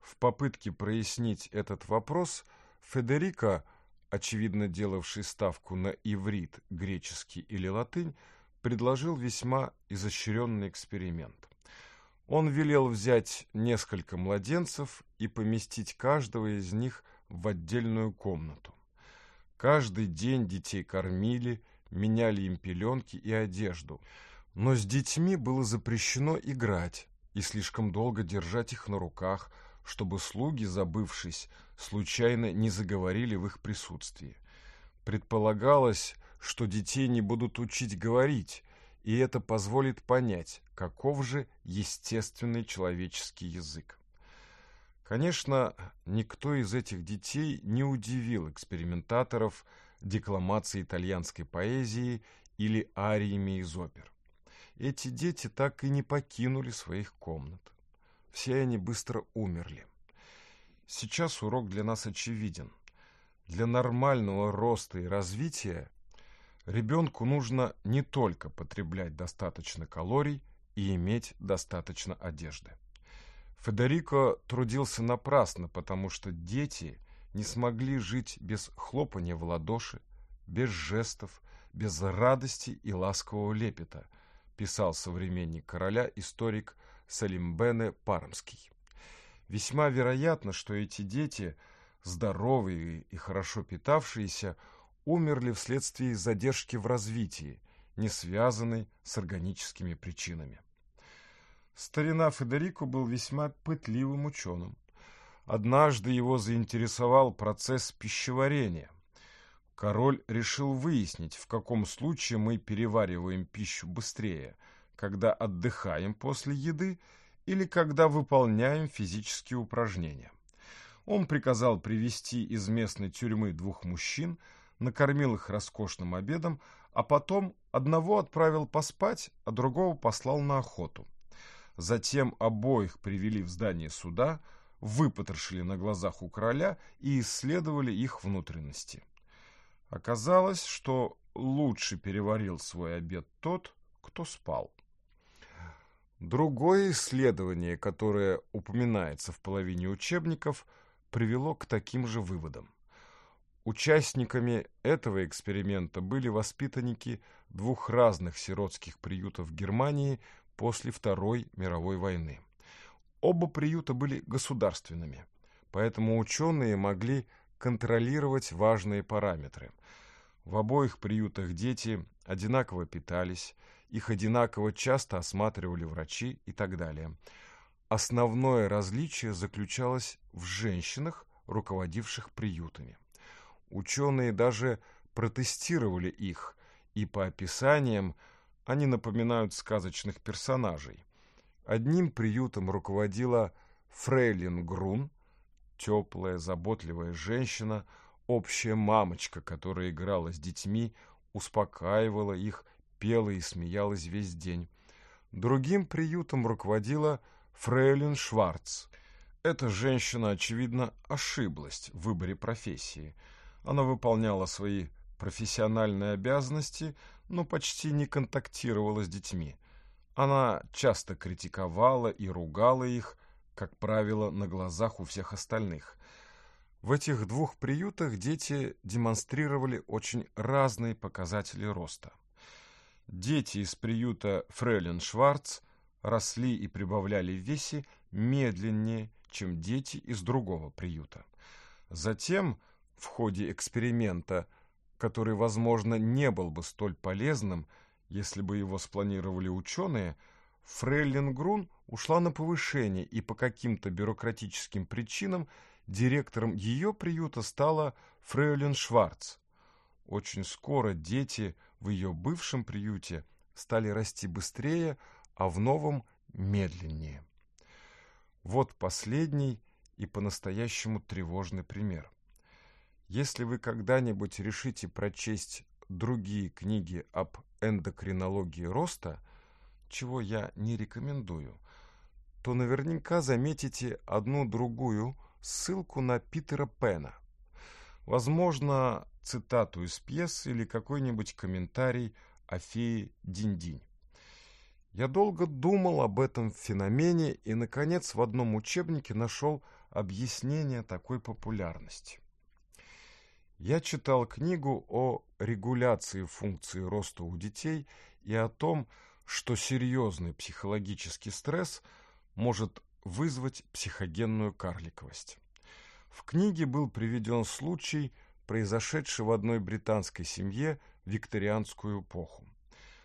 В попытке прояснить этот вопрос Федерико, очевидно делавший ставку на иврит, греческий или латынь, предложил весьма изощренный эксперимент. Он велел взять несколько младенцев и поместить каждого из них – в отдельную комнату. Каждый день детей кормили, меняли им пеленки и одежду. Но с детьми было запрещено играть и слишком долго держать их на руках, чтобы слуги, забывшись, случайно не заговорили в их присутствии. Предполагалось, что детей не будут учить говорить, и это позволит понять, каков же естественный человеческий язык. Конечно, никто из этих детей не удивил экспериментаторов декламацией итальянской поэзии или ариями из опер. Эти дети так и не покинули своих комнат. Все они быстро умерли. Сейчас урок для нас очевиден. Для нормального роста и развития ребенку нужно не только потреблять достаточно калорий и иметь достаточно одежды. Федерико трудился напрасно, потому что дети не смогли жить без хлопания в ладоши, без жестов, без радости и ласкового лепета, писал современник короля историк Салимбене Пармский. Весьма вероятно, что эти дети, здоровые и хорошо питавшиеся, умерли вследствие задержки в развитии, не связанной с органическими причинами. Старина Федерико был весьма пытливым ученым. Однажды его заинтересовал процесс пищеварения. Король решил выяснить, в каком случае мы перевариваем пищу быстрее, когда отдыхаем после еды или когда выполняем физические упражнения. Он приказал привести из местной тюрьмы двух мужчин, накормил их роскошным обедом, а потом одного отправил поспать, а другого послал на охоту. Затем обоих привели в здание суда, выпотрошили на глазах у короля и исследовали их внутренности. Оказалось, что лучше переварил свой обед тот, кто спал. Другое исследование, которое упоминается в половине учебников, привело к таким же выводам. Участниками этого эксперимента были воспитанники двух разных сиротских приютов Германии после Второй мировой войны. Оба приюта были государственными, поэтому ученые могли контролировать важные параметры. В обоих приютах дети одинаково питались, их одинаково часто осматривали врачи и так далее. Основное различие заключалось в женщинах, руководивших приютами. Ученые даже протестировали их, и по описаниям – они напоминают сказочных персонажей. Одним приютом руководила Фрейлин Грун, теплая, заботливая женщина, общая мамочка, которая играла с детьми, успокаивала их, пела и смеялась весь день. Другим приютом руководила Фрейлин Шварц. Эта женщина, очевидно, ошиблась в выборе профессии. Она выполняла свои профессиональные обязанности – но почти не контактировала с детьми. Она часто критиковала и ругала их, как правило, на глазах у всех остальных. В этих двух приютах дети демонстрировали очень разные показатели роста. Дети из приюта Фрейлин Шварц росли и прибавляли в весе медленнее, чем дети из другого приюта. Затем, в ходе эксперимента, который, возможно, не был бы столь полезным, если бы его спланировали ученые, Фрейлин Грун ушла на повышение, и по каким-то бюрократическим причинам директором ее приюта стала Фрейлин Шварц. Очень скоро дети в ее бывшем приюте стали расти быстрее, а в новом – медленнее. Вот последний и по-настоящему тревожный пример – если вы когда-нибудь решите прочесть другие книги об эндокринологии роста, чего я не рекомендую, то наверняка заметите одну-другую ссылку на Питера Пена. Возможно, цитату из пьес или какой-нибудь комментарий о фее Динь-Динь. Я долго думал об этом феномене и, наконец, в одном учебнике нашел объяснение такой популярности. Я читал книгу о регуляции функции роста у детей и о том, что серьезный психологический стресс может вызвать психогенную карликовость. В книге был приведен случай, произошедший в одной британской семье в викторианскую эпоху.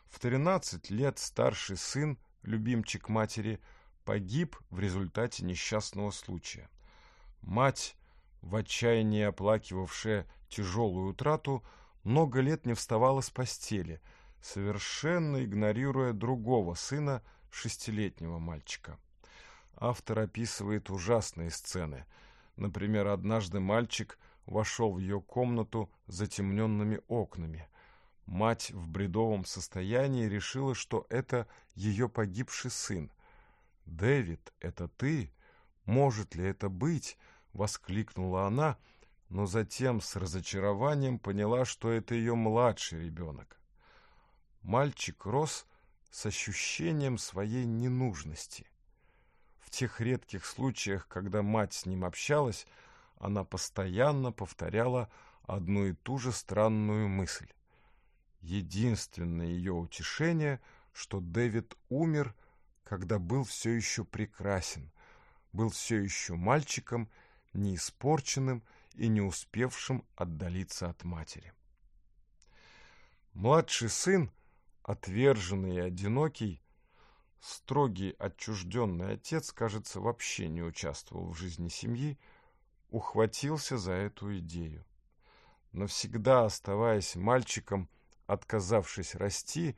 В 13 лет старший сын, любимчик матери, погиб в результате несчастного случая. Мать, в отчаянии оплакивавшая тяжелую утрату, много лет не вставала с постели, совершенно игнорируя другого сына, шестилетнего мальчика. Автор описывает ужасные сцены. Например, однажды мальчик вошел в ее комнату затемненными окнами. Мать в бредовом состоянии решила, что это ее погибший сын. «Дэвид, это ты? Может ли это быть?» — воскликнула она — но затем с разочарованием поняла, что это ее младший ребенок. Мальчик рос с ощущением своей ненужности. В тех редких случаях, когда мать с ним общалась, она постоянно повторяла одну и ту же странную мысль. Единственное ее утешение, что Дэвид умер, когда был все еще прекрасен, был все еще мальчиком, не испорченным, и не успевшим отдалиться от матери. Младший сын, отверженный и одинокий, строгий отчужденный отец, кажется, вообще не участвовал в жизни семьи, ухватился за эту идею. Навсегда оставаясь мальчиком, отказавшись расти,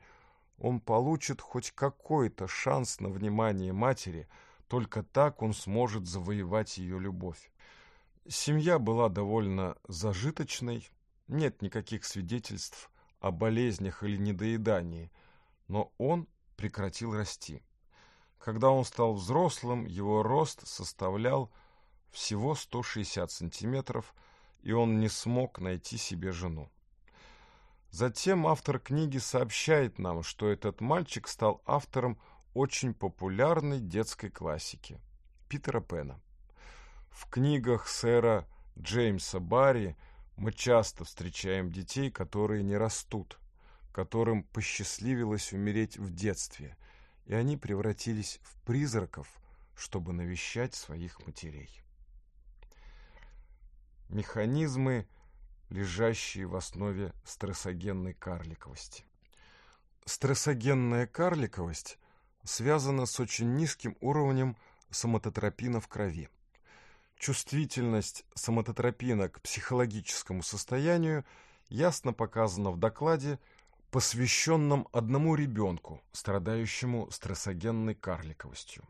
он получит хоть какой-то шанс на внимание матери, только так он сможет завоевать ее любовь. Семья была довольно зажиточной, нет никаких свидетельств о болезнях или недоедании, но он прекратил расти. Когда он стал взрослым, его рост составлял всего 160 сантиметров, и он не смог найти себе жену. Затем автор книги сообщает нам, что этот мальчик стал автором очень популярной детской классики – Питера Пэна. В книгах сэра Джеймса Барри мы часто встречаем детей, которые не растут, которым посчастливилось умереть в детстве, и они превратились в призраков, чтобы навещать своих матерей. Механизмы, лежащие в основе стрессогенной карликовости. Стрессогенная карликовость связана с очень низким уровнем соматотропина в крови. Чувствительность соматотропина к психологическому состоянию ясно показана в докладе, посвященном одному ребенку, страдающему стрессогенной карликовостью.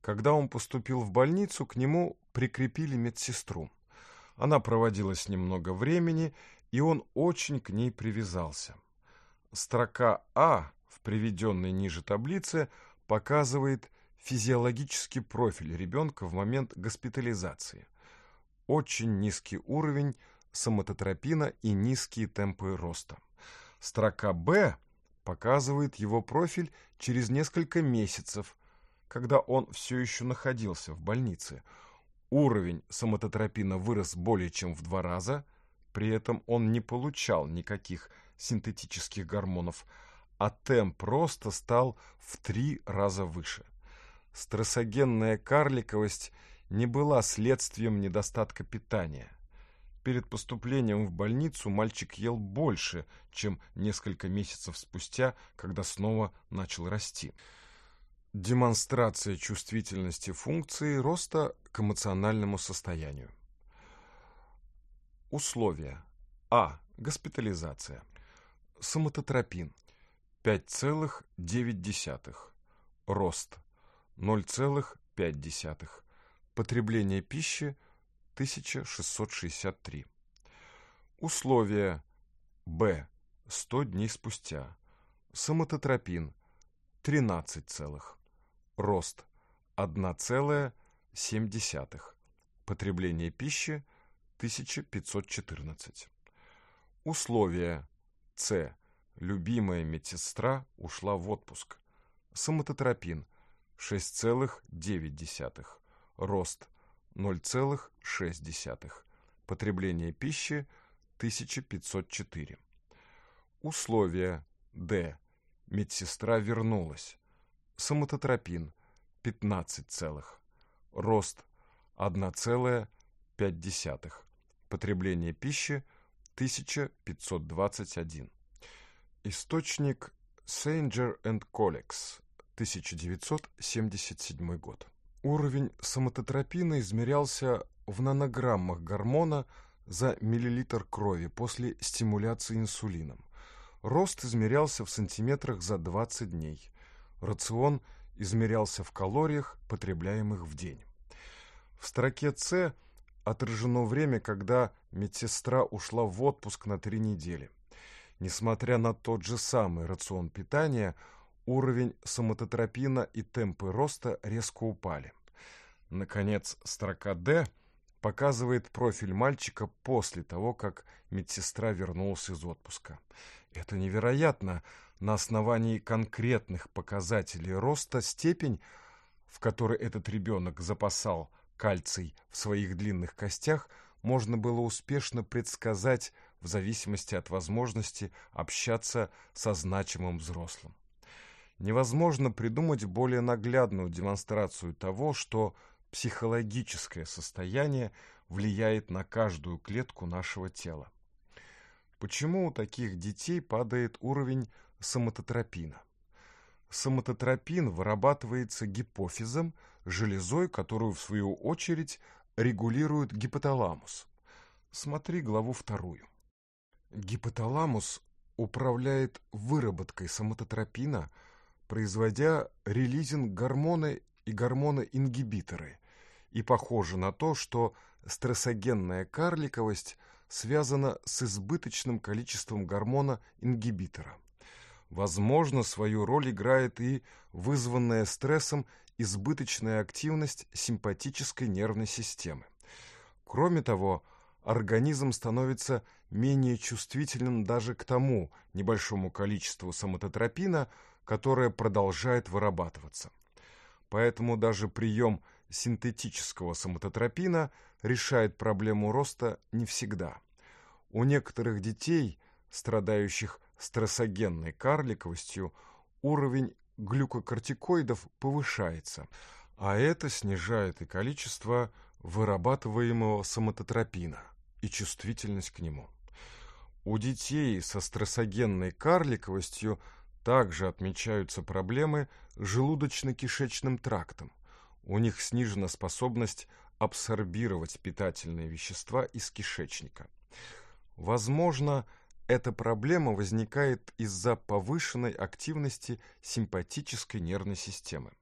Когда он поступил в больницу, к нему прикрепили медсестру. Она проводила с ним много времени, и он очень к ней привязался. Строка А в приведенной ниже таблице показывает физиологический профиль ребенка в момент госпитализации, очень низкий уровень соматотропина и низкие темпы роста. Строка «Б» показывает его профиль через несколько месяцев, когда он все еще находился в больнице. Уровень соматотропина вырос более чем в два раза, при этом он не получал никаких синтетических гормонов, а темп роста стал в три раза выше. Стрессогенная карликовость не была следствием недостатка питания. Перед поступлением в больницу мальчик ел больше, чем несколько месяцев спустя, когда снова начал расти. Демонстрация чувствительности функции роста к эмоциональному состоянию. Условия. А. Госпитализация. Соматотропин. 5,9. Рост 0,5. Потребление пищи 1663. Условия Б. 100 дней спустя. Соматотропин 13 целых. Рост 1,7. Потребление пищи 1514. Условия С. Любимая медсестра ушла в отпуск. Самототропин 6,9, рост 0,6, потребление пищи 1504. Условия Д. Медсестра вернулась. Самототропин 15 целых. Рост 1,5. Потребление пищи 1521. Источник Sanger and Colleagues. 1977 год. Уровень соматотропина измерялся в нанограммах гормона за миллилитр крови после стимуляции инсулином. Рост измерялся в сантиметрах за 20 дней. Рацион измерялся в калориях, потребляемых в день. В строке «С» отражено время, когда медсестра ушла в отпуск на три недели. Несмотря на тот же самый рацион питания – Уровень соматотропина и темпы роста резко упали. Наконец, строка «Д» показывает профиль мальчика после того, как медсестра вернулась из отпуска. Это невероятно. На основании конкретных показателей роста степень, в которой этот ребенок запасал кальций в своих длинных костях, можно было успешно предсказать в зависимости от возможности общаться со значимым взрослым. Невозможно придумать более наглядную демонстрацию того, что психологическое состояние влияет на каждую клетку нашего тела. Почему у таких детей падает уровень соматотропина? Соматотропин вырабатывается гипофизом, железой, которую, в свою очередь, регулирует гипоталамус. Смотри главу вторую. Гипоталамус управляет выработкой соматотропина – производя релизинг гормона и гормоноингибиторы, и похоже на то, что стрессогенная карликовость связана с избыточным количеством гормона-ингибитора. Возможно, свою роль играет и вызванная стрессом избыточная активность симпатической нервной системы. Кроме того, организм становится менее чувствительным даже к тому небольшому количеству самототропина которая продолжает вырабатываться. Поэтому даже прием синтетического соматотропина решает проблему роста не всегда. У некоторых детей, страдающих стрессогенной карликовостью, уровень глюкокортикоидов повышается, а это снижает и количество вырабатываемого соматотропина и чувствительность к нему. У детей со стрессогенной карликовостью также отмечаются проблемы с желудочно-кишечным трактом. У них снижена способность абсорбировать питательные вещества из кишечника. Возможно, эта проблема возникает из-за повышенной активности симпатической нервной системы.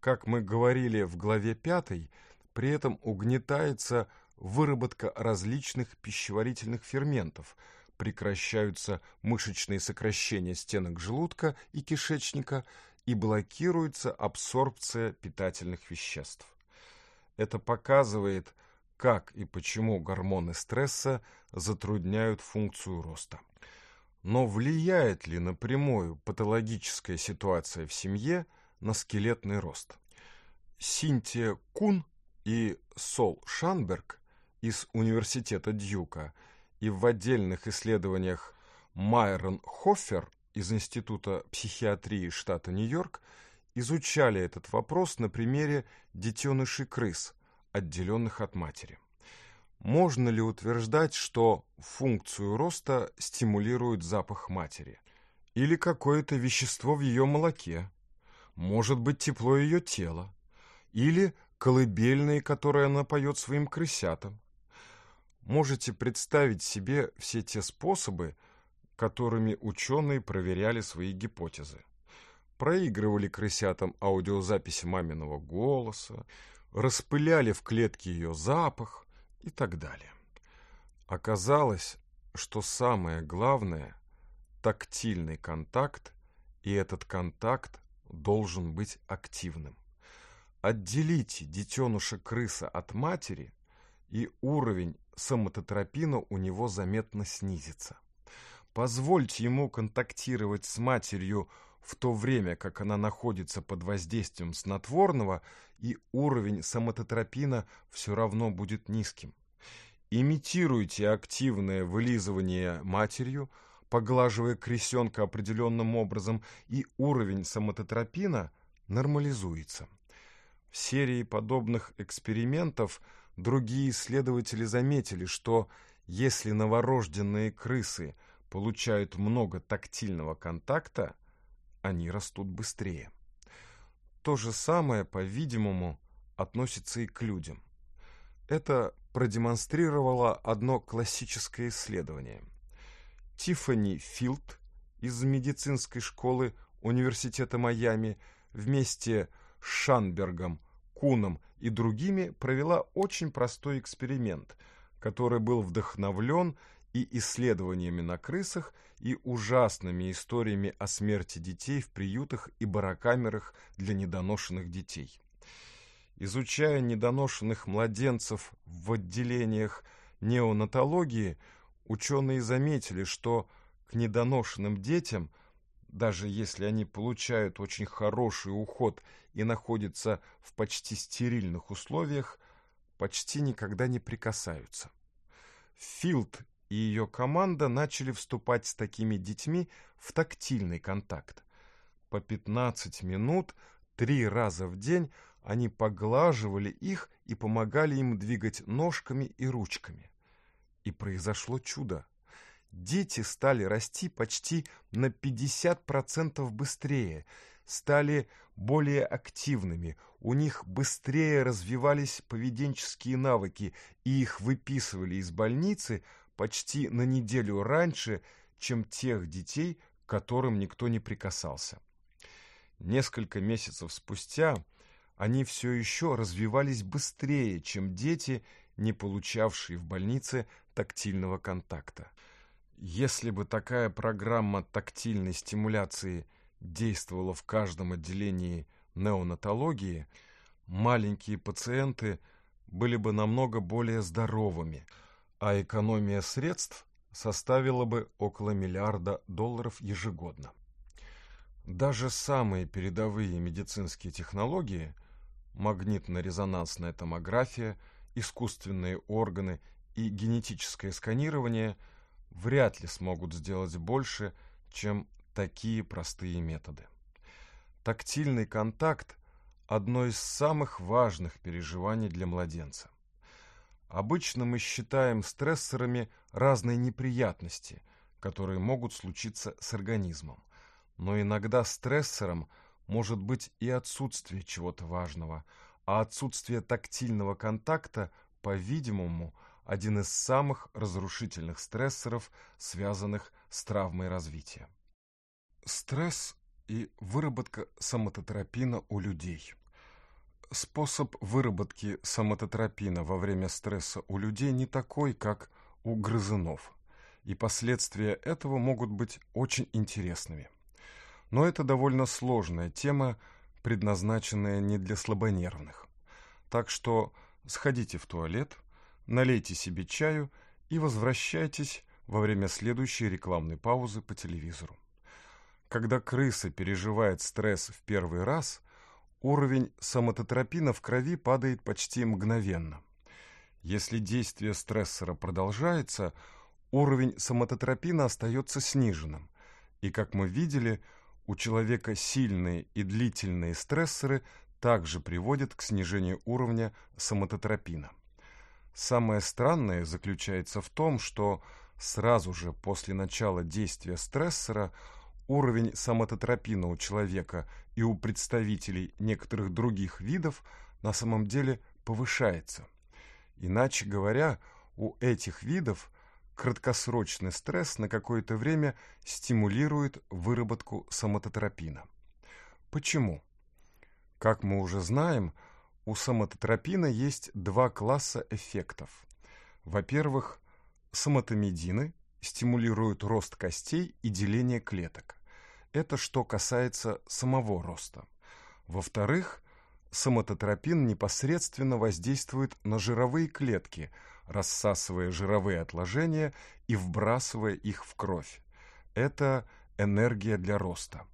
Как мы говорили в главе 5, при этом угнетается выработка различных пищеварительных ферментов – прекращаются мышечные сокращения стенок желудка и кишечника и блокируется абсорбция питательных веществ. Это показывает, как и почему гормоны стресса затрудняют функцию роста. Но влияет ли напрямую патологическая ситуация в семье на скелетный рост? Синтия Кун и Сол Шанберг из университета Дьюка – и в отдельных исследованиях Майрон Хофер из Института психиатрии штата Нью-Йорк изучали этот вопрос на примере детенышей крыс, отделенных от матери. Можно ли утверждать, что функцию роста стимулирует запах матери? Или какое-то вещество в ее молоке? Может быть, тепло ее тела? Или колыбельные, которые она поет своим крысятам? можете представить себе все те способы, которыми ученые проверяли свои гипотезы. Проигрывали крысятам аудиозаписи маминого голоса, распыляли в клетке ее запах и так далее. Оказалось, что самое главное – тактильный контакт, и этот контакт должен быть активным. Отделите детеныша крыса от матери, и уровень Соматотропина у него заметно снизится. Позвольте ему контактировать с матерью в то время, как она находится под воздействием снотворного, и уровень соматотропина все равно будет низким. Имитируйте активное вылизывание матерью, поглаживая кресенка определенным образом, и уровень соматотропина нормализуется. В серии подобных экспериментов – Другие исследователи заметили, что если новорожденные крысы получают много тактильного контакта, они растут быстрее. То же самое, по-видимому, относится и к людям. Это продемонстрировало одно классическое исследование. Тиффани Филд из медицинской школы Университета Майами вместе с Шанбергом Куном и другими провела очень простой эксперимент, который был вдохновлен и исследованиями на крысах, и ужасными историями о смерти детей в приютах и барокамерах для недоношенных детей. Изучая недоношенных младенцев в отделениях неонатологии, ученые заметили, что к недоношенным детям – даже если они получают очень хороший уход и находятся в почти стерильных условиях, почти никогда не прикасаются. Филд и ее команда начали вступать с такими детьми в тактильный контакт. По 15 минут три раза в день они поглаживали их и помогали им двигать ножками и ручками. И произошло чудо дети стали расти почти на 50% быстрее, стали более активными, у них быстрее развивались поведенческие навыки, и их выписывали из больницы почти на неделю раньше, чем тех детей, к которым никто не прикасался. Несколько месяцев спустя они все еще развивались быстрее, чем дети, не получавшие в больнице тактильного контакта. Если бы такая программа тактильной стимуляции действовала в каждом отделении неонатологии, маленькие пациенты были бы намного более здоровыми, а экономия средств составила бы около миллиарда долларов ежегодно. Даже самые передовые медицинские технологии – магнитно-резонансная томография, искусственные органы и генетическое сканирование – вряд ли смогут сделать больше, чем такие простые методы. Тактильный контакт – одно из самых важных переживаний для младенца. Обычно мы считаем стрессорами разные неприятности, которые могут случиться с организмом. Но иногда стрессором может быть и отсутствие чего-то важного, а отсутствие тактильного контакта, по-видимому, – один из самых разрушительных стрессоров, связанных с травмой развития. Стресс и выработка самототропина у людей. Способ выработки самототропина во время стресса у людей не такой, как у грызунов, и последствия этого могут быть очень интересными. Но это довольно сложная тема, предназначенная не для слабонервных. Так что сходите в туалет – налейте себе чаю и возвращайтесь во время следующей рекламной паузы по телевизору. Когда крыса переживает стресс в первый раз, уровень самототропина в крови падает почти мгновенно. Если действие стрессора продолжается, уровень самототропина остается сниженным. И, как мы видели, у человека сильные и длительные стрессоры также приводят к снижению уровня самототропина. Самое странное заключается в том, что сразу же после начала действия стрессора уровень самототропина у человека и у представителей некоторых других видов на самом деле повышается. Иначе говоря, у этих видов краткосрочный стресс на какое-то время стимулирует выработку самототропина. Почему? Как мы уже знаем, у самототропина есть два класса эффектов. Во-первых, соматомедины стимулируют рост костей и деление клеток. Это что касается самого роста. Во-вторых, соматотропин непосредственно воздействует на жировые клетки, рассасывая жировые отложения и вбрасывая их в кровь. Это энергия для роста.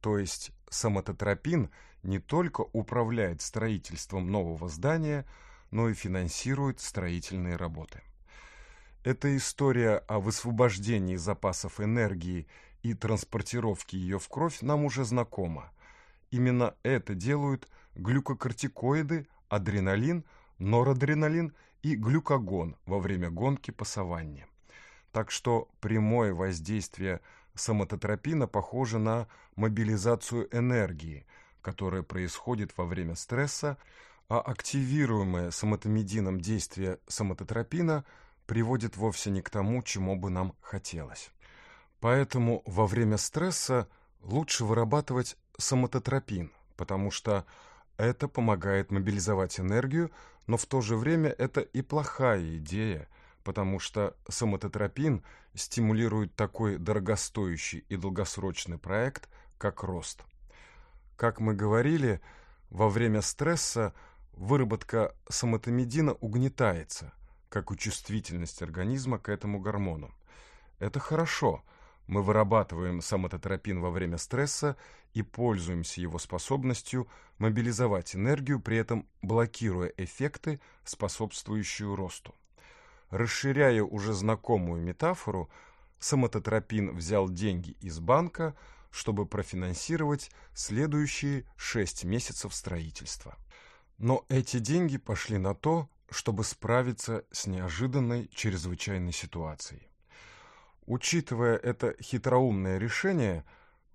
То есть Самототропин не только управляет строительством нового здания, но и финансирует строительные работы. Эта история о высвобождении запасов энергии и транспортировке ее в кровь нам уже знакома. Именно это делают глюкокортикоиды, адреналин, норадреналин и глюкогон во время гонки по саванне. Так что прямое воздействие – Соматотропина похожа на мобилизацию энергии, которая происходит во время стресса, а активируемое соматомедином действие соматотропина приводит вовсе не к тому, чему бы нам хотелось. Поэтому во время стресса лучше вырабатывать соматотропин, потому что это помогает мобилизовать энергию, но в то же время это и плохая идея – потому что самототропин стимулирует такой дорогостоящий и долгосрочный проект, как рост. Как мы говорили, во время стресса выработка самотомедина угнетается, как и чувствительность организма к этому гормону. Это хорошо. Мы вырабатываем самототропин во время стресса и пользуемся его способностью мобилизовать энергию, при этом блокируя эффекты, способствующие росту. Расширяя уже знакомую метафору, Самототропин взял деньги из банка, чтобы профинансировать следующие шесть месяцев строительства. Но эти деньги пошли на то, чтобы справиться с неожиданной чрезвычайной ситуацией. Учитывая это хитроумное решение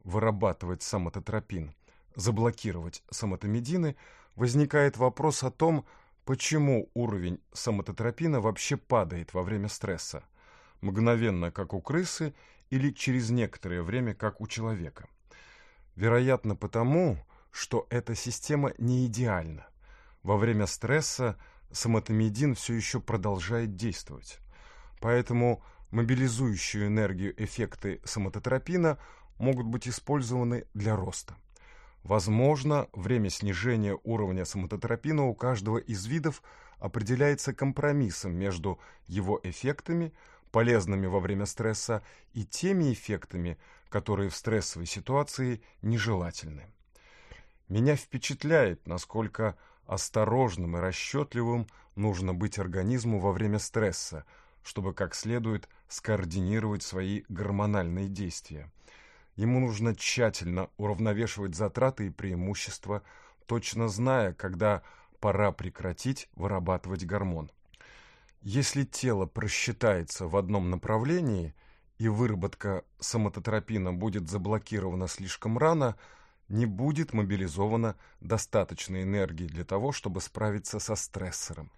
вырабатывать самототропин, заблокировать самотомедины, возникает вопрос о том, Почему уровень соматотропина вообще падает во время стресса? Мгновенно, как у крысы, или через некоторое время, как у человека? Вероятно, потому, что эта система не идеальна. Во время стресса соматомедин все еще продолжает действовать. Поэтому мобилизующую энергию эффекты соматотропина могут быть использованы для роста. Возможно, время снижения уровня самототропина у каждого из видов определяется компромиссом между его эффектами, полезными во время стресса, и теми эффектами, которые в стрессовой ситуации нежелательны. Меня впечатляет, насколько осторожным и расчетливым нужно быть организму во время стресса, чтобы как следует скоординировать свои гормональные действия – Ему нужно тщательно уравновешивать затраты и преимущества, точно зная, когда пора прекратить вырабатывать гормон. Если тело просчитается в одном направлении и выработка соматотропина будет заблокирована слишком рано, не будет мобилизована достаточно энергии для того, чтобы справиться со стрессором.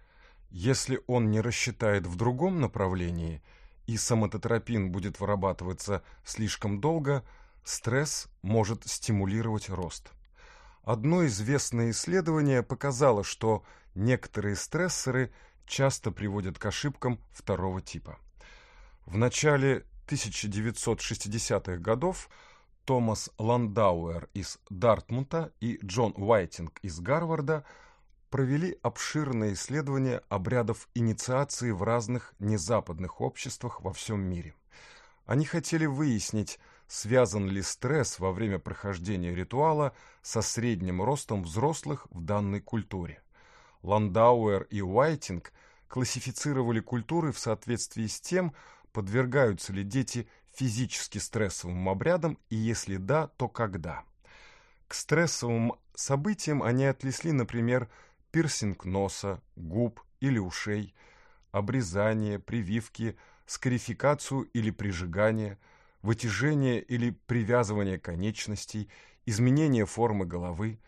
Если он не рассчитает в другом направлении и соматотропин будет вырабатываться слишком долго – Стресс может стимулировать рост. Одно известное исследование показало, что некоторые стрессоры часто приводят к ошибкам второго типа. В начале 1960-х годов Томас Ландауэр из Дартмута и Джон Уайтинг из Гарварда провели обширное исследование обрядов инициации в разных незападных обществах во всем мире. Они хотели выяснить, связан ли стресс во время прохождения ритуала со средним ростом взрослых в данной культуре. Ландауэр и Уайтинг классифицировали культуры в соответствии с тем, подвергаются ли дети физически стрессовым обрядам и если да, то когда. К стрессовым событиям они отнесли, например, пирсинг носа, губ или ушей, обрезание, прививки, скарификацию или прижигание – вытяжение или привязывание конечностей, изменение формы головы,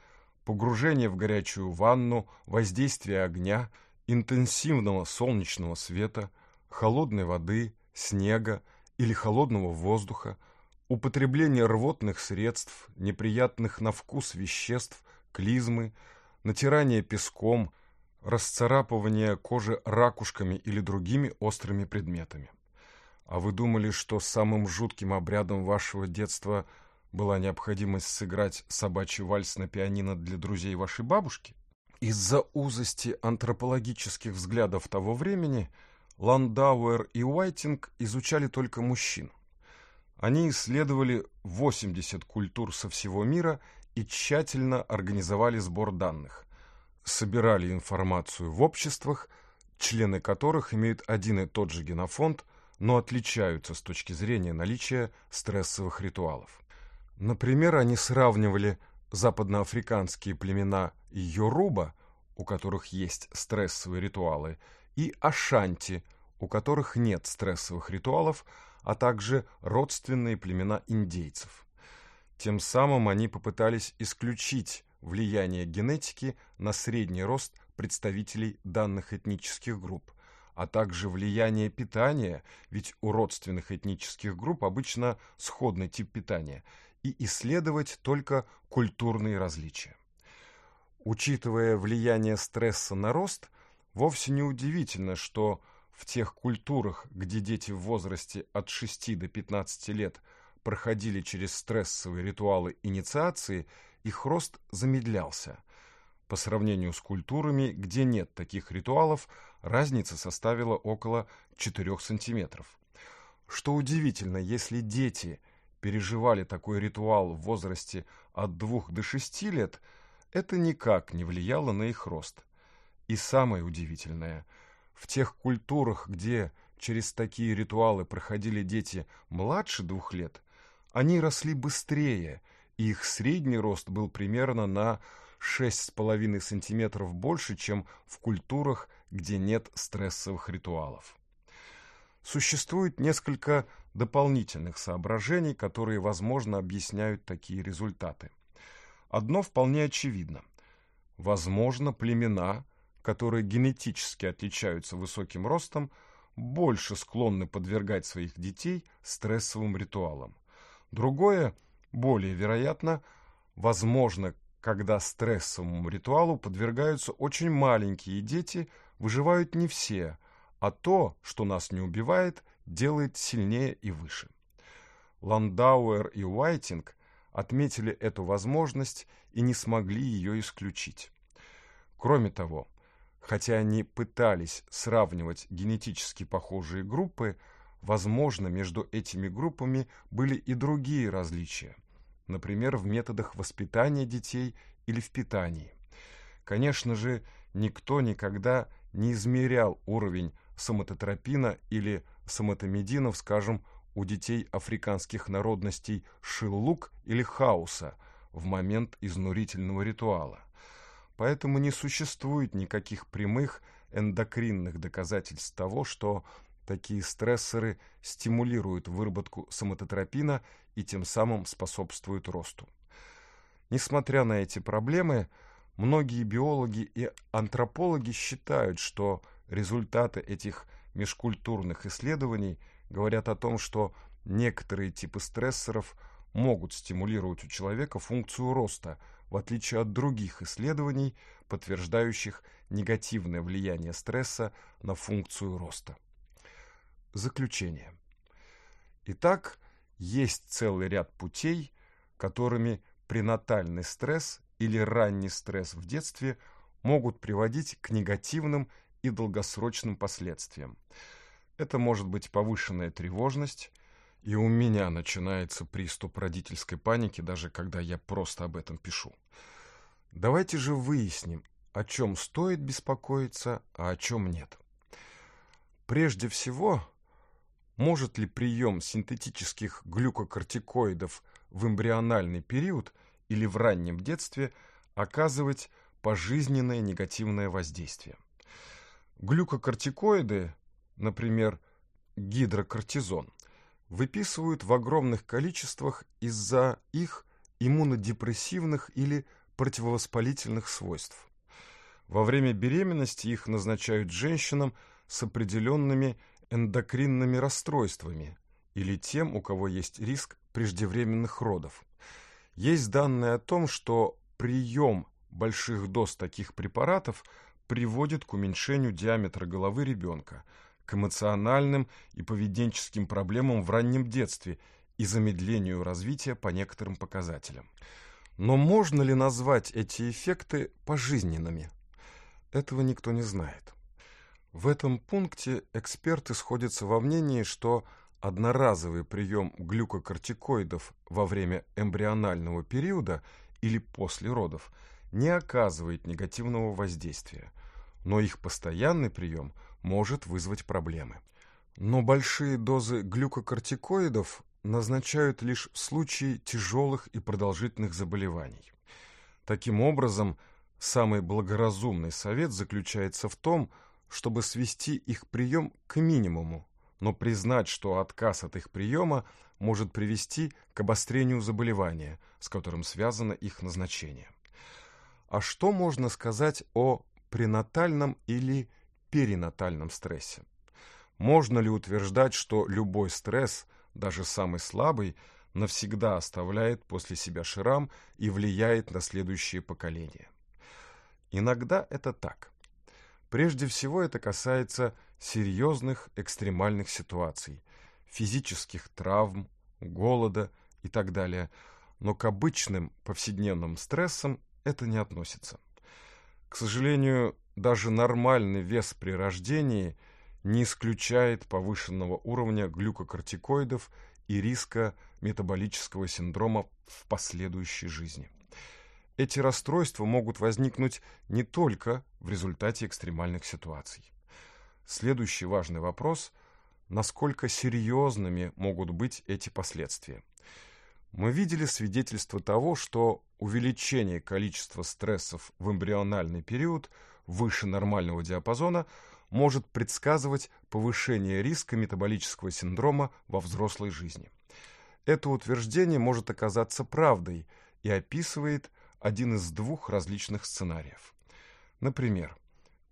погружение в горячую ванну, воздействие огня, интенсивного солнечного света, холодной воды, снега или холодного воздуха, употребление рвотных средств, неприятных на вкус веществ, клизмы, натирание песком, расцарапывание кожи ракушками или другими острыми предметами. А вы думали, что самым жутким обрядом вашего детства была необходимость сыграть собачий вальс на пианино для друзей вашей бабушки? Из-за узости антропологических взглядов того времени Ландауэр и Уайтинг изучали только мужчин. Они исследовали 80 культур со всего мира и тщательно организовали сбор данных. Собирали информацию в обществах, члены которых имеют один и тот же генофонд – но отличаются с точки зрения наличия стрессовых ритуалов. Например, они сравнивали западноафриканские племена Йоруба, у которых есть стрессовые ритуалы, и Ашанти, у которых нет стрессовых ритуалов, а также родственные племена индейцев. Тем самым они попытались исключить влияние генетики на средний рост представителей данных этнических групп, а также влияние питания, ведь у родственных этнических групп обычно сходный тип питания, и исследовать только культурные различия. Учитывая влияние стресса на рост, вовсе не удивительно, что в тех культурах, где дети в возрасте от 6 до 15 лет проходили через стрессовые ритуалы инициации, их рост замедлялся. По сравнению с культурами, где нет таких ритуалов, разница составила около 4 сантиметров. Что удивительно, если дети переживали такой ритуал в возрасте от 2 до 6 лет, это никак не влияло на их рост. И самое удивительное, в тех культурах, где через такие ритуалы проходили дети младше двух лет, они росли быстрее, и их средний рост был примерно на 6,5 сантиметров больше, чем в культурах где нет стрессовых ритуалов. Существует несколько дополнительных соображений, которые, возможно, объясняют такие результаты. Одно вполне очевидно. Возможно, племена, которые генетически отличаются высоким ростом, больше склонны подвергать своих детей стрессовым ритуалам. Другое, более вероятно, возможно, когда стрессовому ритуалу подвергаются очень маленькие дети – выживают не все, а то, что нас не убивает, делает сильнее и выше. Ландауэр и Уайтинг отметили эту возможность и не смогли ее исключить. Кроме того, хотя они пытались сравнивать генетически похожие группы, возможно, между этими группами были и другие различия, например, в методах воспитания детей или в питании. Конечно же, никто никогда не измерял уровень соматотропина или соматомединов, скажем, у детей африканских народностей шиллук или хаоса в момент изнурительного ритуала. Поэтому не существует никаких прямых эндокринных доказательств того, что такие стрессоры стимулируют выработку соматотропина и тем самым способствуют росту. Несмотря на эти проблемы, Многие биологи и антропологи считают, что результаты этих межкультурных исследований говорят о том, что некоторые типы стрессоров могут стимулировать у человека функцию роста, в отличие от других исследований, подтверждающих негативное влияние стресса на функцию роста. Заключение. Итак, есть целый ряд путей, которыми пренатальный стресс или ранний стресс в детстве могут приводить к негативным и долгосрочным последствиям. Это может быть повышенная тревожность, и у меня начинается приступ родительской паники, даже когда я просто об этом пишу. Давайте же выясним, о чем стоит беспокоиться, а о чем нет. Прежде всего, может ли прием синтетических глюкокортикоидов в эмбриональный период – или в раннем детстве оказывать пожизненное негативное воздействие. Глюкокортикоиды, например, гидрокортизон, выписывают в огромных количествах из-за их иммунодепрессивных или противовоспалительных свойств. Во время беременности их назначают женщинам с определенными эндокринными расстройствами или тем, у кого есть риск преждевременных родов. Есть данные о том, что прием больших доз таких препаратов приводит к уменьшению диаметра головы ребенка, к эмоциональным и поведенческим проблемам в раннем детстве и замедлению развития по некоторым показателям. Но можно ли назвать эти эффекты пожизненными? Этого никто не знает. В этом пункте эксперты сходятся во мнении, что одноразовый прием глюкокортикоидов во время эмбрионального периода или после родов не оказывает негативного воздействия, но их постоянный прием может вызвать проблемы. Но большие дозы глюкокортикоидов назначают лишь в случае тяжелых и продолжительных заболеваний. Таким образом, самый благоразумный совет заключается в том, чтобы свести их прием к минимуму но признать, что отказ от их приема может привести к обострению заболевания, с которым связано их назначение. А что можно сказать о пренатальном или перинатальном стрессе? Можно ли утверждать, что любой стресс, даже самый слабый, навсегда оставляет после себя шрам и влияет на следующие поколения? Иногда это так. Прежде всего это касается серьезных экстремальных ситуаций, физических травм, голода и так далее, но к обычным повседневным стрессам это не относится. К сожалению, даже нормальный вес при рождении не исключает повышенного уровня глюкокортикоидов и риска метаболического синдрома в последующей жизни. Эти расстройства могут возникнуть не только в результате экстремальных ситуаций. Следующий важный вопрос – насколько серьезными могут быть эти последствия? Мы видели свидетельство того, что увеличение количества стрессов в эмбриональный период выше нормального диапазона может предсказывать повышение риска метаболического синдрома во взрослой жизни. Это утверждение может оказаться правдой и описывает один из двух различных сценариев. Например,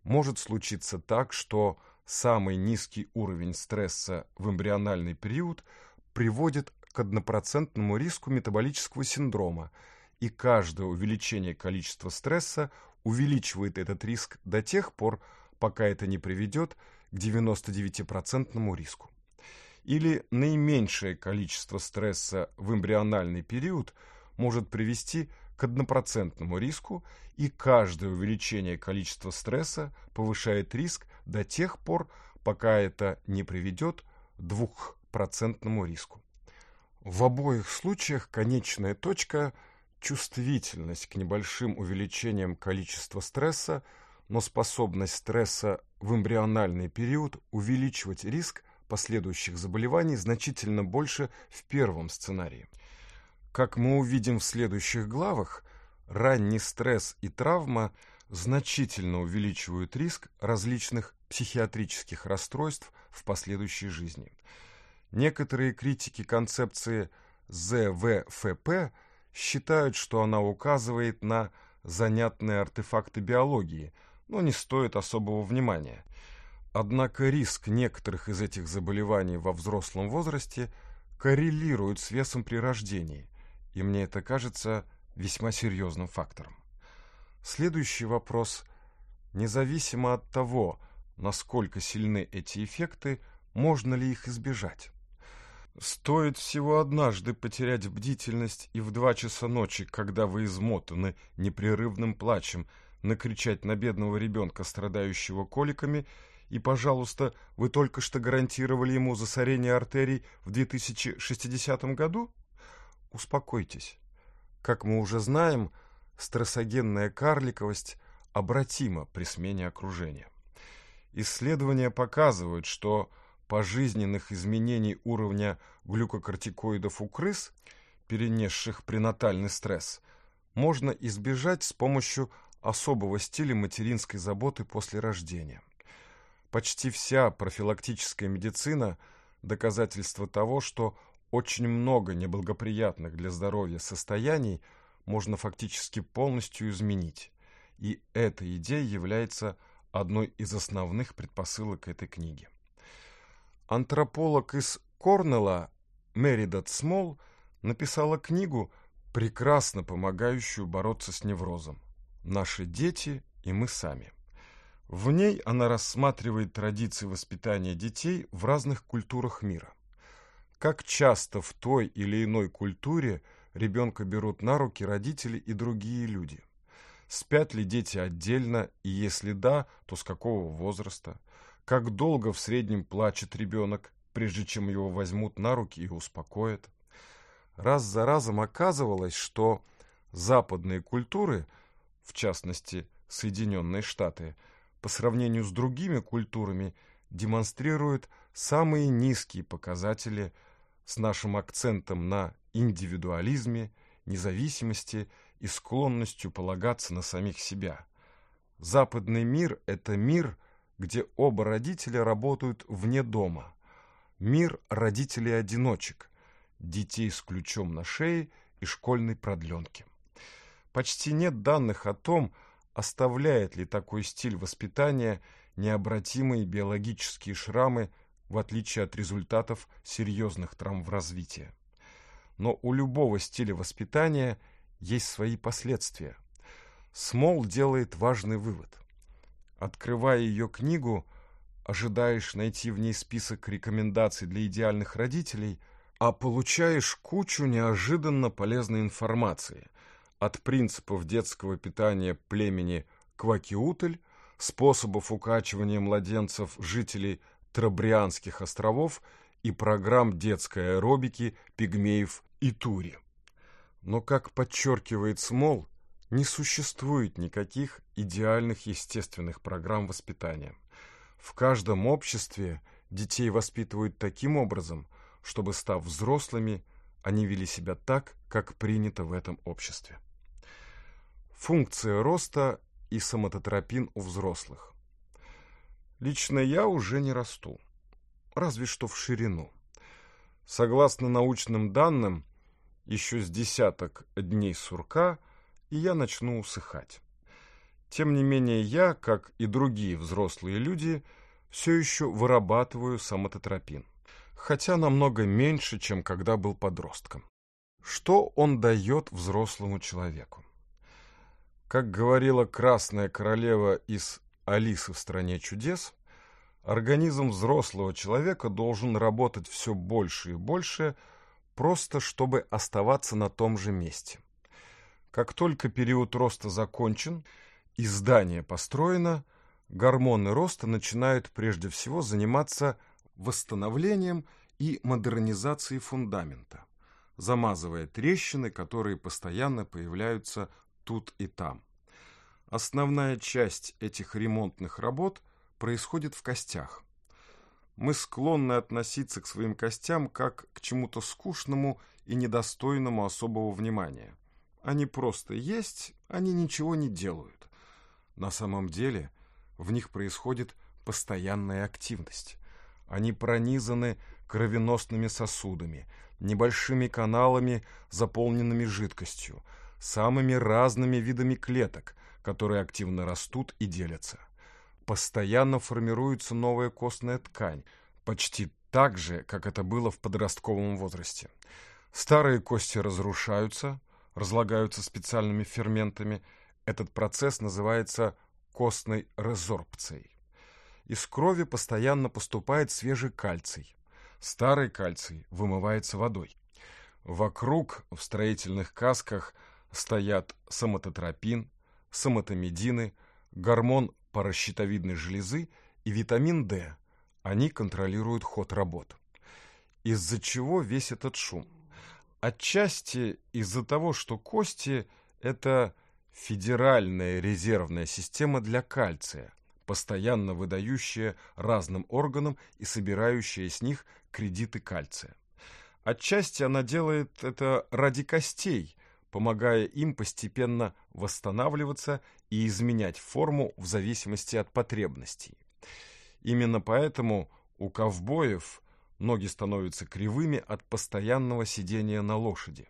может случиться так, что самый низкий уровень стресса в эмбриональный период приводит к однопроцентному риску метаболического синдрома, и каждое увеличение количества стресса увеличивает этот риск до тех пор, пока это не приведет к 99-процентному риску. Или наименьшее количество стресса в эмбриональный период может привести к к однопроцентному риску, и каждое увеличение количества стресса повышает риск до тех пор, пока это не приведет к двухпроцентному риску. В обоих случаях конечная точка – чувствительность к небольшим увеличениям количества стресса, но способность стресса в эмбриональный период увеличивать риск последующих заболеваний значительно больше в первом сценарии – как мы увидим в следующих главах, ранний стресс и травма значительно увеличивают риск различных психиатрических расстройств в последующей жизни. Некоторые критики концепции ЗВФП считают, что она указывает на занятные артефакты биологии, но не стоит особого внимания. Однако риск некоторых из этих заболеваний во взрослом возрасте коррелирует с весом при рождении – и мне это кажется весьма серьезным фактором. Следующий вопрос. Независимо от того, насколько сильны эти эффекты, можно ли их избежать? Стоит всего однажды потерять бдительность и в два часа ночи, когда вы измотаны непрерывным плачем, накричать на бедного ребенка, страдающего коликами, и, пожалуйста, вы только что гарантировали ему засорение артерий в 2060 году? Успокойтесь. Как мы уже знаем, стрессогенная карликовость обратима при смене окружения. Исследования показывают, что пожизненных изменений уровня глюкокортикоидов у крыс, перенесших пренатальный стресс, можно избежать с помощью особого стиля материнской заботы после рождения. Почти вся профилактическая медицина – доказательство того, что очень много неблагоприятных для здоровья состояний можно фактически полностью изменить. И эта идея является одной из основных предпосылок этой книги. Антрополог из Корнелла Меридат Смол написала книгу, прекрасно помогающую бороться с неврозом «Наши дети и мы сами». В ней она рассматривает традиции воспитания детей в разных культурах мира. Как часто в той или иной культуре ребенка берут на руки родители и другие люди? Спят ли дети отдельно, и если да, то с какого возраста? Как долго в среднем плачет ребенок, прежде чем его возьмут на руки и успокоят? Раз за разом оказывалось, что западные культуры, в частности Соединенные Штаты, по сравнению с другими культурами демонстрируют самые низкие показатели – с нашим акцентом на индивидуализме, независимости и склонностью полагаться на самих себя. Западный мир – это мир, где оба родителя работают вне дома. Мир родителей-одиночек, детей с ключом на шее и школьной продленки. Почти нет данных о том, оставляет ли такой стиль воспитания необратимые биологические шрамы – в отличие от результатов серьезных травм в развитии. Но у любого стиля воспитания есть свои последствия. Смол делает важный вывод. Открывая ее книгу, ожидаешь найти в ней список рекомендаций для идеальных родителей, а получаешь кучу неожиданно полезной информации от принципов детского питания племени Квакиутль, способов укачивания младенцев жителей Трабрианских островов и программ детской аэробики пигмеев и тури. Но, как подчеркивает Смол, не существует никаких идеальных естественных программ воспитания. В каждом обществе детей воспитывают таким образом, чтобы, став взрослыми, они вели себя так, как принято в этом обществе. Функция роста и соматотропин у взрослых. Лично я уже не расту, разве что в ширину. Согласно научным данным, еще с десяток дней сурка, и я начну усыхать. Тем не менее, я, как и другие взрослые люди, все еще вырабатываю самототропин, хотя намного меньше, чем когда был подростком. Что он дает взрослому человеку? Как говорила красная королева из Алисы в стране чудес, организм взрослого человека должен работать все больше и больше, просто чтобы оставаться на том же месте. Как только период роста закончен и здание построено, гормоны роста начинают прежде всего заниматься восстановлением и модернизацией фундамента, замазывая трещины, которые постоянно появляются тут и там. Основная часть этих ремонтных работ происходит в костях. Мы склонны относиться к своим костям как к чему-то скучному и недостойному особого внимания. Они просто есть, они ничего не делают. На самом деле в них происходит постоянная активность. Они пронизаны кровеносными сосудами, небольшими каналами, заполненными жидкостью, самыми разными видами клеток, которые активно растут и делятся. Постоянно формируется новая костная ткань, почти так же, как это было в подростковом возрасте. Старые кости разрушаются, разлагаются специальными ферментами. Этот процесс называется костной резорбцией. Из крови постоянно поступает свежий кальций. Старый кальций вымывается водой. Вокруг в строительных касках стоят самототропин, соматомедины, гормон паращитовидной железы и витамин D. Они контролируют ход работ. Из-за чего весь этот шум? Отчасти из-за того, что кости – это федеральная резервная система для кальция, постоянно выдающая разным органам и собирающая с них кредиты кальция. Отчасти она делает это ради костей, помогая им постепенно восстанавливаться и изменять форму в зависимости от потребностей. Именно поэтому у ковбоев ноги становятся кривыми от постоянного сидения на лошади.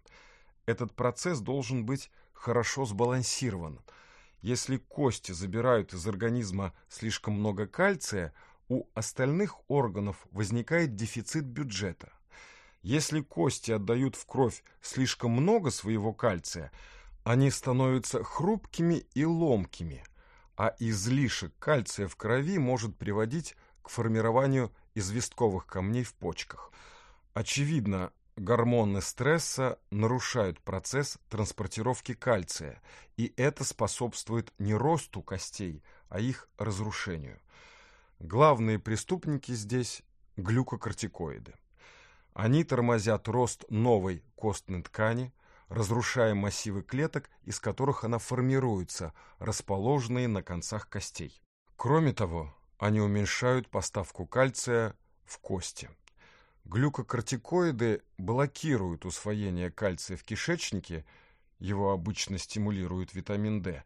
Этот процесс должен быть хорошо сбалансирован. Если кости забирают из организма слишком много кальция, у остальных органов возникает дефицит бюджета. Если кости отдают в кровь слишком много своего кальция, они становятся хрупкими и ломкими, а излишек кальция в крови может приводить к формированию известковых камней в почках. Очевидно, гормоны стресса нарушают процесс транспортировки кальция, и это способствует не росту костей, а их разрушению. Главные преступники здесь – глюкокортикоиды. Они тормозят рост новой костной ткани, разрушая массивы клеток, из которых она формируется, расположенные на концах костей. Кроме того, они уменьшают поставку кальция в кости. Глюкокортикоиды блокируют усвоение кальция в кишечнике, его обычно стимулирует витамин D,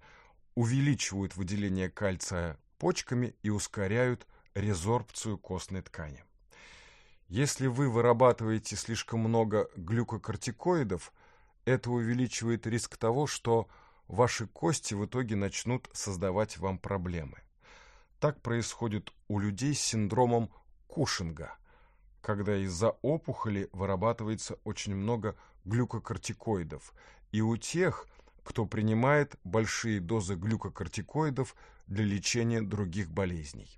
увеличивают выделение кальция почками и ускоряют резорбцию костной ткани. Если вы вырабатываете слишком много глюкокортикоидов, это увеличивает риск того, что ваши кости в итоге начнут создавать вам проблемы. Так происходит у людей с синдромом Кушинга, когда из-за опухоли вырабатывается очень много глюкокортикоидов, и у тех, кто принимает большие дозы глюкокортикоидов для лечения других болезней.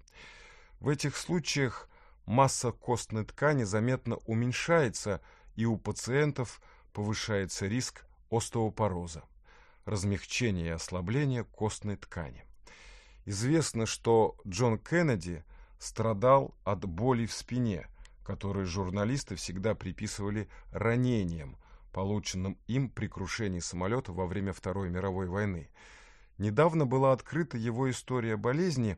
В этих случаях масса костной ткани заметно уменьшается, и у пациентов повышается риск остеопороза, размягчения и ослабления костной ткани. Известно, что Джон Кеннеди страдал от боли в спине, которые журналисты всегда приписывали ранениям, полученным им при крушении самолета во время Второй мировой войны. Недавно была открыта его история болезни,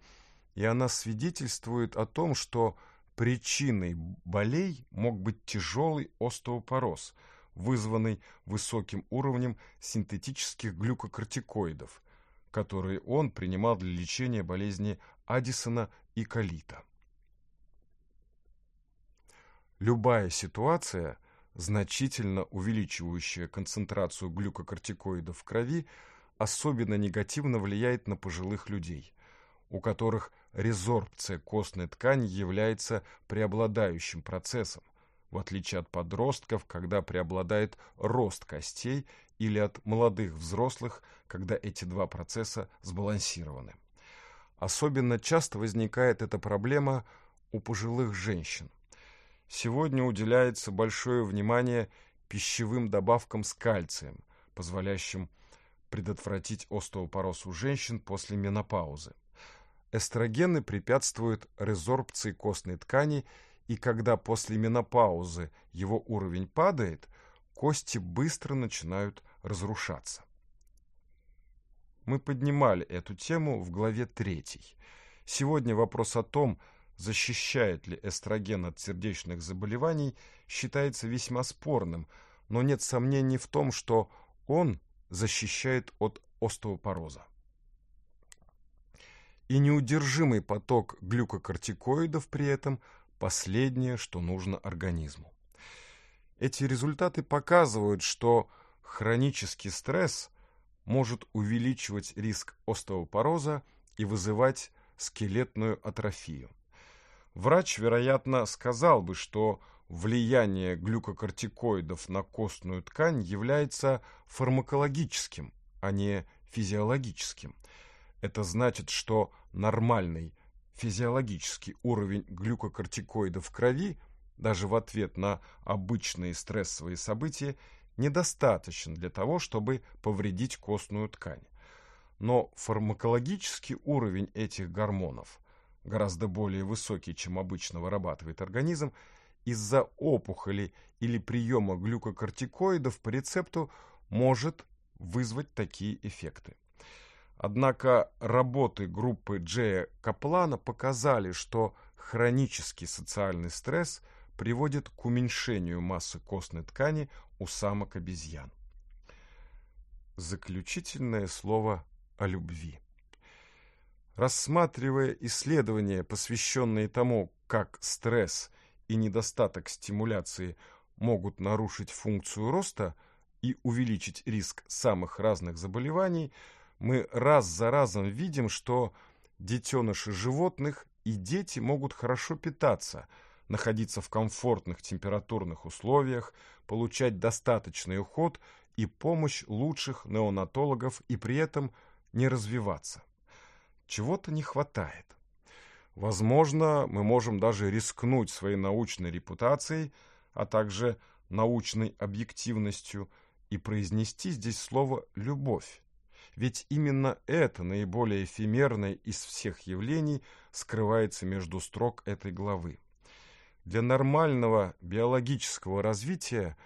и она свидетельствует о том, что Причиной болей мог быть тяжелый остеопороз, вызванный высоким уровнем синтетических глюкокортикоидов, которые он принимал для лечения болезни Аддисона и калита. Любая ситуация, значительно увеличивающая концентрацию глюкокортикоидов в крови, особенно негативно влияет на пожилых людей, у которых – резорбция костной ткани является преобладающим процессом, в отличие от подростков, когда преобладает рост костей, или от молодых взрослых, когда эти два процесса сбалансированы. Особенно часто возникает эта проблема у пожилых женщин. Сегодня уделяется большое внимание пищевым добавкам с кальцием, позволяющим предотвратить остеопороз у женщин после менопаузы. Эстрогены препятствуют резорбции костной ткани, и когда после менопаузы его уровень падает, кости быстро начинают разрушаться. Мы поднимали эту тему в главе 3. Сегодня вопрос о том, защищает ли эстроген от сердечных заболеваний, считается весьма спорным, но нет сомнений в том, что он защищает от остеопороза и неудержимый поток глюкокортикоидов при этом – последнее, что нужно организму. Эти результаты показывают, что хронический стресс может увеличивать риск остеопороза и вызывать скелетную атрофию. Врач, вероятно, сказал бы, что влияние глюкокортикоидов на костную ткань является фармакологическим, а не физиологическим – это значит, что нормальный физиологический уровень глюкокортикоидов в крови даже в ответ на обычные стрессовые события недостаточен для того, чтобы повредить костную ткань. Но фармакологический уровень этих гормонов гораздо более высокий, чем обычно вырабатывает организм, из-за опухоли или приема глюкокортикоидов по рецепту может вызвать такие эффекты. Однако работы группы Джея Каплана показали, что хронический социальный стресс приводит к уменьшению массы костной ткани у самок обезьян. Заключительное слово о любви. Рассматривая исследования, посвященные тому, как стресс и недостаток стимуляции могут нарушить функцию роста и увеличить риск самых разных заболеваний – мы раз за разом видим, что детеныши животных и дети могут хорошо питаться, находиться в комфортных температурных условиях, получать достаточный уход и помощь лучших неонатологов и при этом не развиваться. Чего-то не хватает. Возможно, мы можем даже рискнуть своей научной репутацией, а также научной объективностью и произнести здесь слово «любовь», ведь именно это наиболее эфемерное из всех явлений скрывается между строк этой главы. Для нормального биологического развития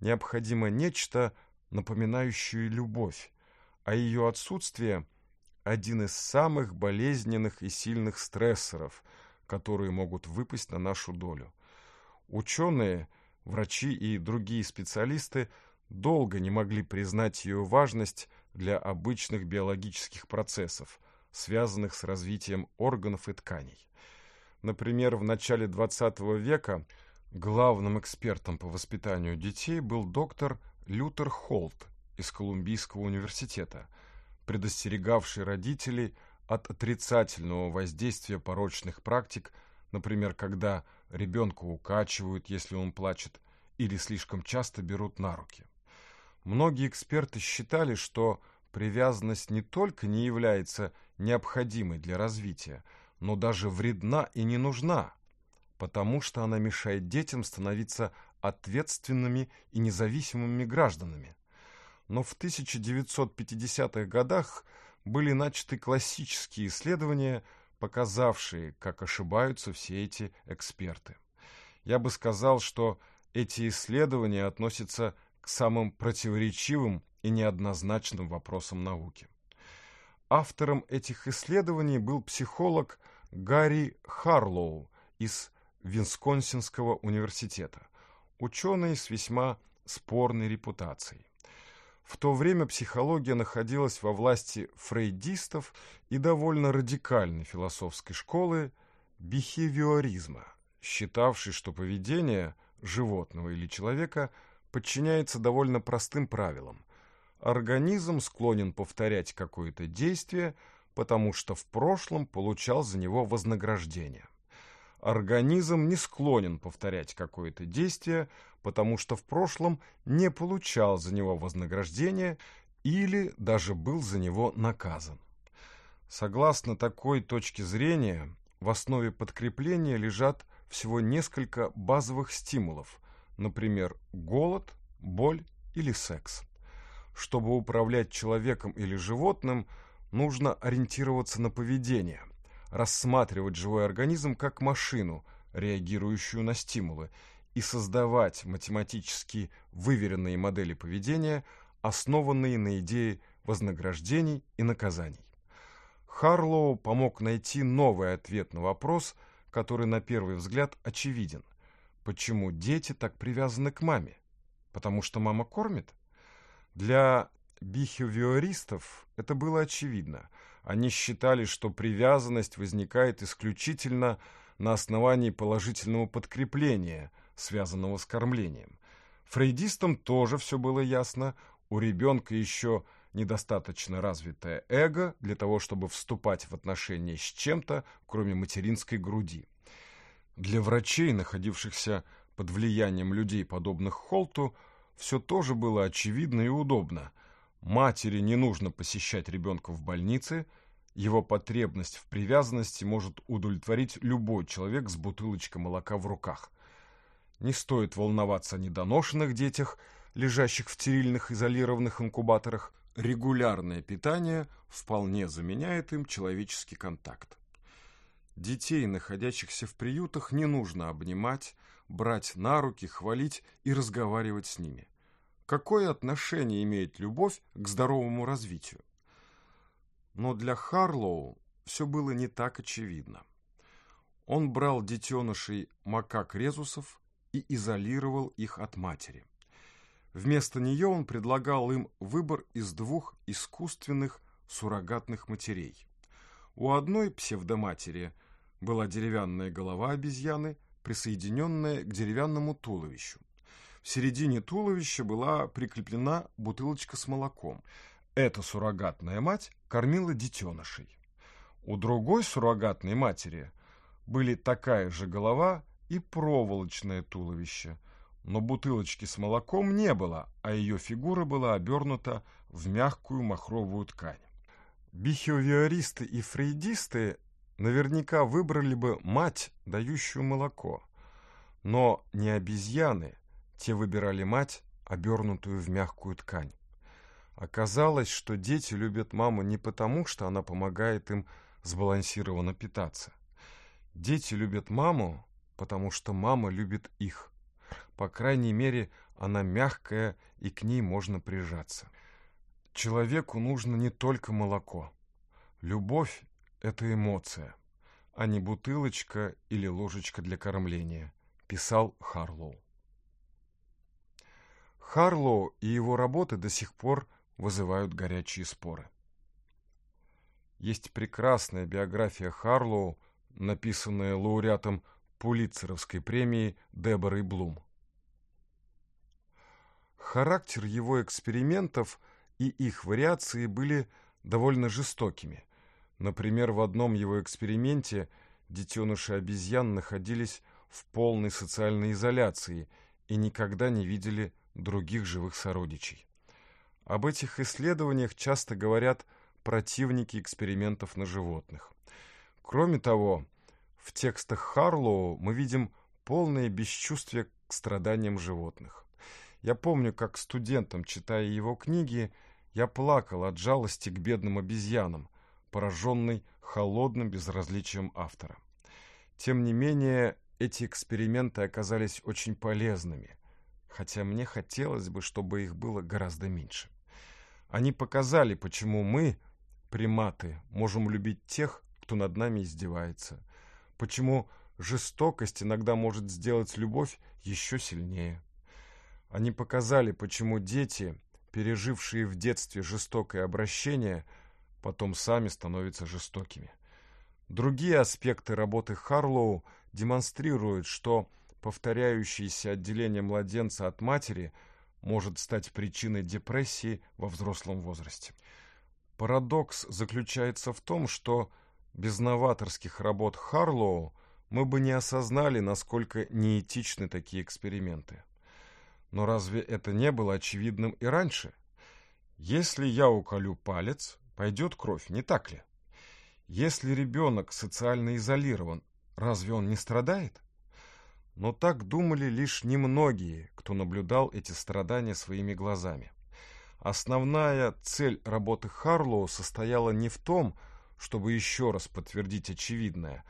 необходимо нечто, напоминающее любовь, а ее отсутствие – один из самых болезненных и сильных стрессоров, которые могут выпасть на нашу долю. Ученые, врачи и другие специалисты долго не могли признать ее важность – для обычных биологических процессов, связанных с развитием органов и тканей. Например, в начале XX века главным экспертом по воспитанию детей был доктор Лютер Холт из Колумбийского университета, предостерегавший родителей от отрицательного воздействия порочных практик, например, когда ребенка укачивают, если он плачет, или слишком часто берут на руки. Многие эксперты считали, что привязанность не только не является необходимой для развития, но даже вредна и не нужна, потому что она мешает детям становиться ответственными и независимыми гражданами. Но в 1950-х годах были начаты классические исследования, показавшие, как ошибаются все эти эксперты. Я бы сказал, что эти исследования относятся к самым противоречивым и неоднозначным вопросам науки. Автором этих исследований был психолог Гарри Харлоу из Винсконсинского университета, ученый с весьма спорной репутацией. В то время психология находилась во власти фрейдистов и довольно радикальной философской школы бихевиоризма, считавшей, что поведение животного или человека – подчиняется довольно простым правилам. Организм склонен повторять какое-то действие, потому что в прошлом получал за него вознаграждение. Организм не склонен повторять какое-то действие, потому что в прошлом не получал за него вознаграждение или даже был за него наказан. Согласно такой точке зрения, в основе подкрепления лежат всего несколько базовых стимулов, например, голод, боль или секс. Чтобы управлять человеком или животным, нужно ориентироваться на поведение, рассматривать живой организм как машину, реагирующую на стимулы, и создавать математически выверенные модели поведения, основанные на идее вознаграждений и наказаний. Харлоу помог найти новый ответ на вопрос, который на первый взгляд очевиден. Почему дети так привязаны к маме? Потому что мама кормит? Для бихевиористов это было очевидно. Они считали, что привязанность возникает исключительно на основании положительного подкрепления, связанного с кормлением. Фрейдистам тоже все было ясно. У ребенка еще недостаточно развитое эго для того, чтобы вступать в отношения с чем-то, кроме материнской груди. Для врачей, находившихся под влиянием людей, подобных Холту, все тоже было очевидно и удобно. Матери не нужно посещать ребенка в больнице, его потребность в привязанности может удовлетворить любой человек с бутылочкой молока в руках. Не стоит волноваться о недоношенных детях, лежащих в терильных изолированных инкубаторах. Регулярное питание вполне заменяет им человеческий контакт. Детей, находящихся в приютах, не нужно обнимать, брать на руки, хвалить и разговаривать с ними. Какое отношение имеет любовь к здоровому развитию? Но для Харлоу все было не так очевидно. Он брал детенышей макак-резусов и изолировал их от матери. Вместо нее он предлагал им выбор из двух искусственных суррогатных матерей. У одной псевдоматери – была деревянная голова обезьяны, присоединенная к деревянному туловищу. В середине туловища была прикреплена бутылочка с молоком. Эта суррогатная мать кормила детенышей. У другой суррогатной матери были такая же голова и проволочное туловище, но бутылочки с молоком не было, а ее фигура была обернута в мягкую махровую ткань. Бихевиористы и фрейдисты наверняка выбрали бы мать, дающую молоко. Но не обезьяны, те выбирали мать, обернутую в мягкую ткань. Оказалось, что дети любят маму не потому, что она помогает им сбалансированно питаться. Дети любят маму, потому что мама любит их. По крайней мере, она мягкая, и к ней можно прижаться. Человеку нужно не только молоко. Любовь это эмоция, а не бутылочка или ложечка для кормления, писал Харлоу. Харлоу и его работы до сих пор вызывают горячие споры. Есть прекрасная биография Харлоу, написанная лауреатом Пулитцеровской премии Деборой Блум. Характер его экспериментов и их вариации были довольно жестокими – Например, в одном его эксперименте детеныши обезьян находились в полной социальной изоляции и никогда не видели других живых сородичей. Об этих исследованиях часто говорят противники экспериментов на животных. Кроме того, в текстах Харлоу мы видим полное бесчувствие к страданиям животных. Я помню, как студентам, читая его книги, я плакал от жалости к бедным обезьянам, пораженный холодным безразличием автора. Тем не менее, эти эксперименты оказались очень полезными, хотя мне хотелось бы, чтобы их было гораздо меньше. Они показали, почему мы, приматы, можем любить тех, кто над нами издевается, почему жестокость иногда может сделать любовь еще сильнее. Они показали, почему дети, пережившие в детстве жестокое обращение – потом сами становятся жестокими. Другие аспекты работы Харлоу демонстрируют, что повторяющееся отделение младенца от матери может стать причиной депрессии во взрослом возрасте. Парадокс заключается в том, что без новаторских работ Харлоу мы бы не осознали, насколько неэтичны такие эксперименты. Но разве это не было очевидным и раньше? Если я уколю палец, пойдет кровь, не так ли? Если ребенок социально изолирован, разве он не страдает? Но так думали лишь немногие, кто наблюдал эти страдания своими глазами. Основная цель работы Харлоу состояла не в том, чтобы еще раз подтвердить очевидное,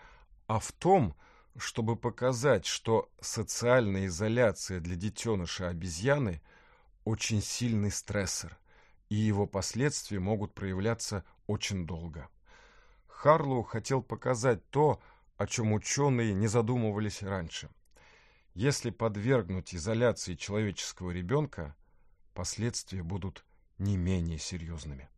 а в том, чтобы показать, что социальная изоляция для детеныша обезьяны – очень сильный стрессор – и его последствия могут проявляться очень долго. Харлоу хотел показать то, о чем ученые не задумывались раньше. Если подвергнуть изоляции человеческого ребенка, последствия будут не менее серьезными.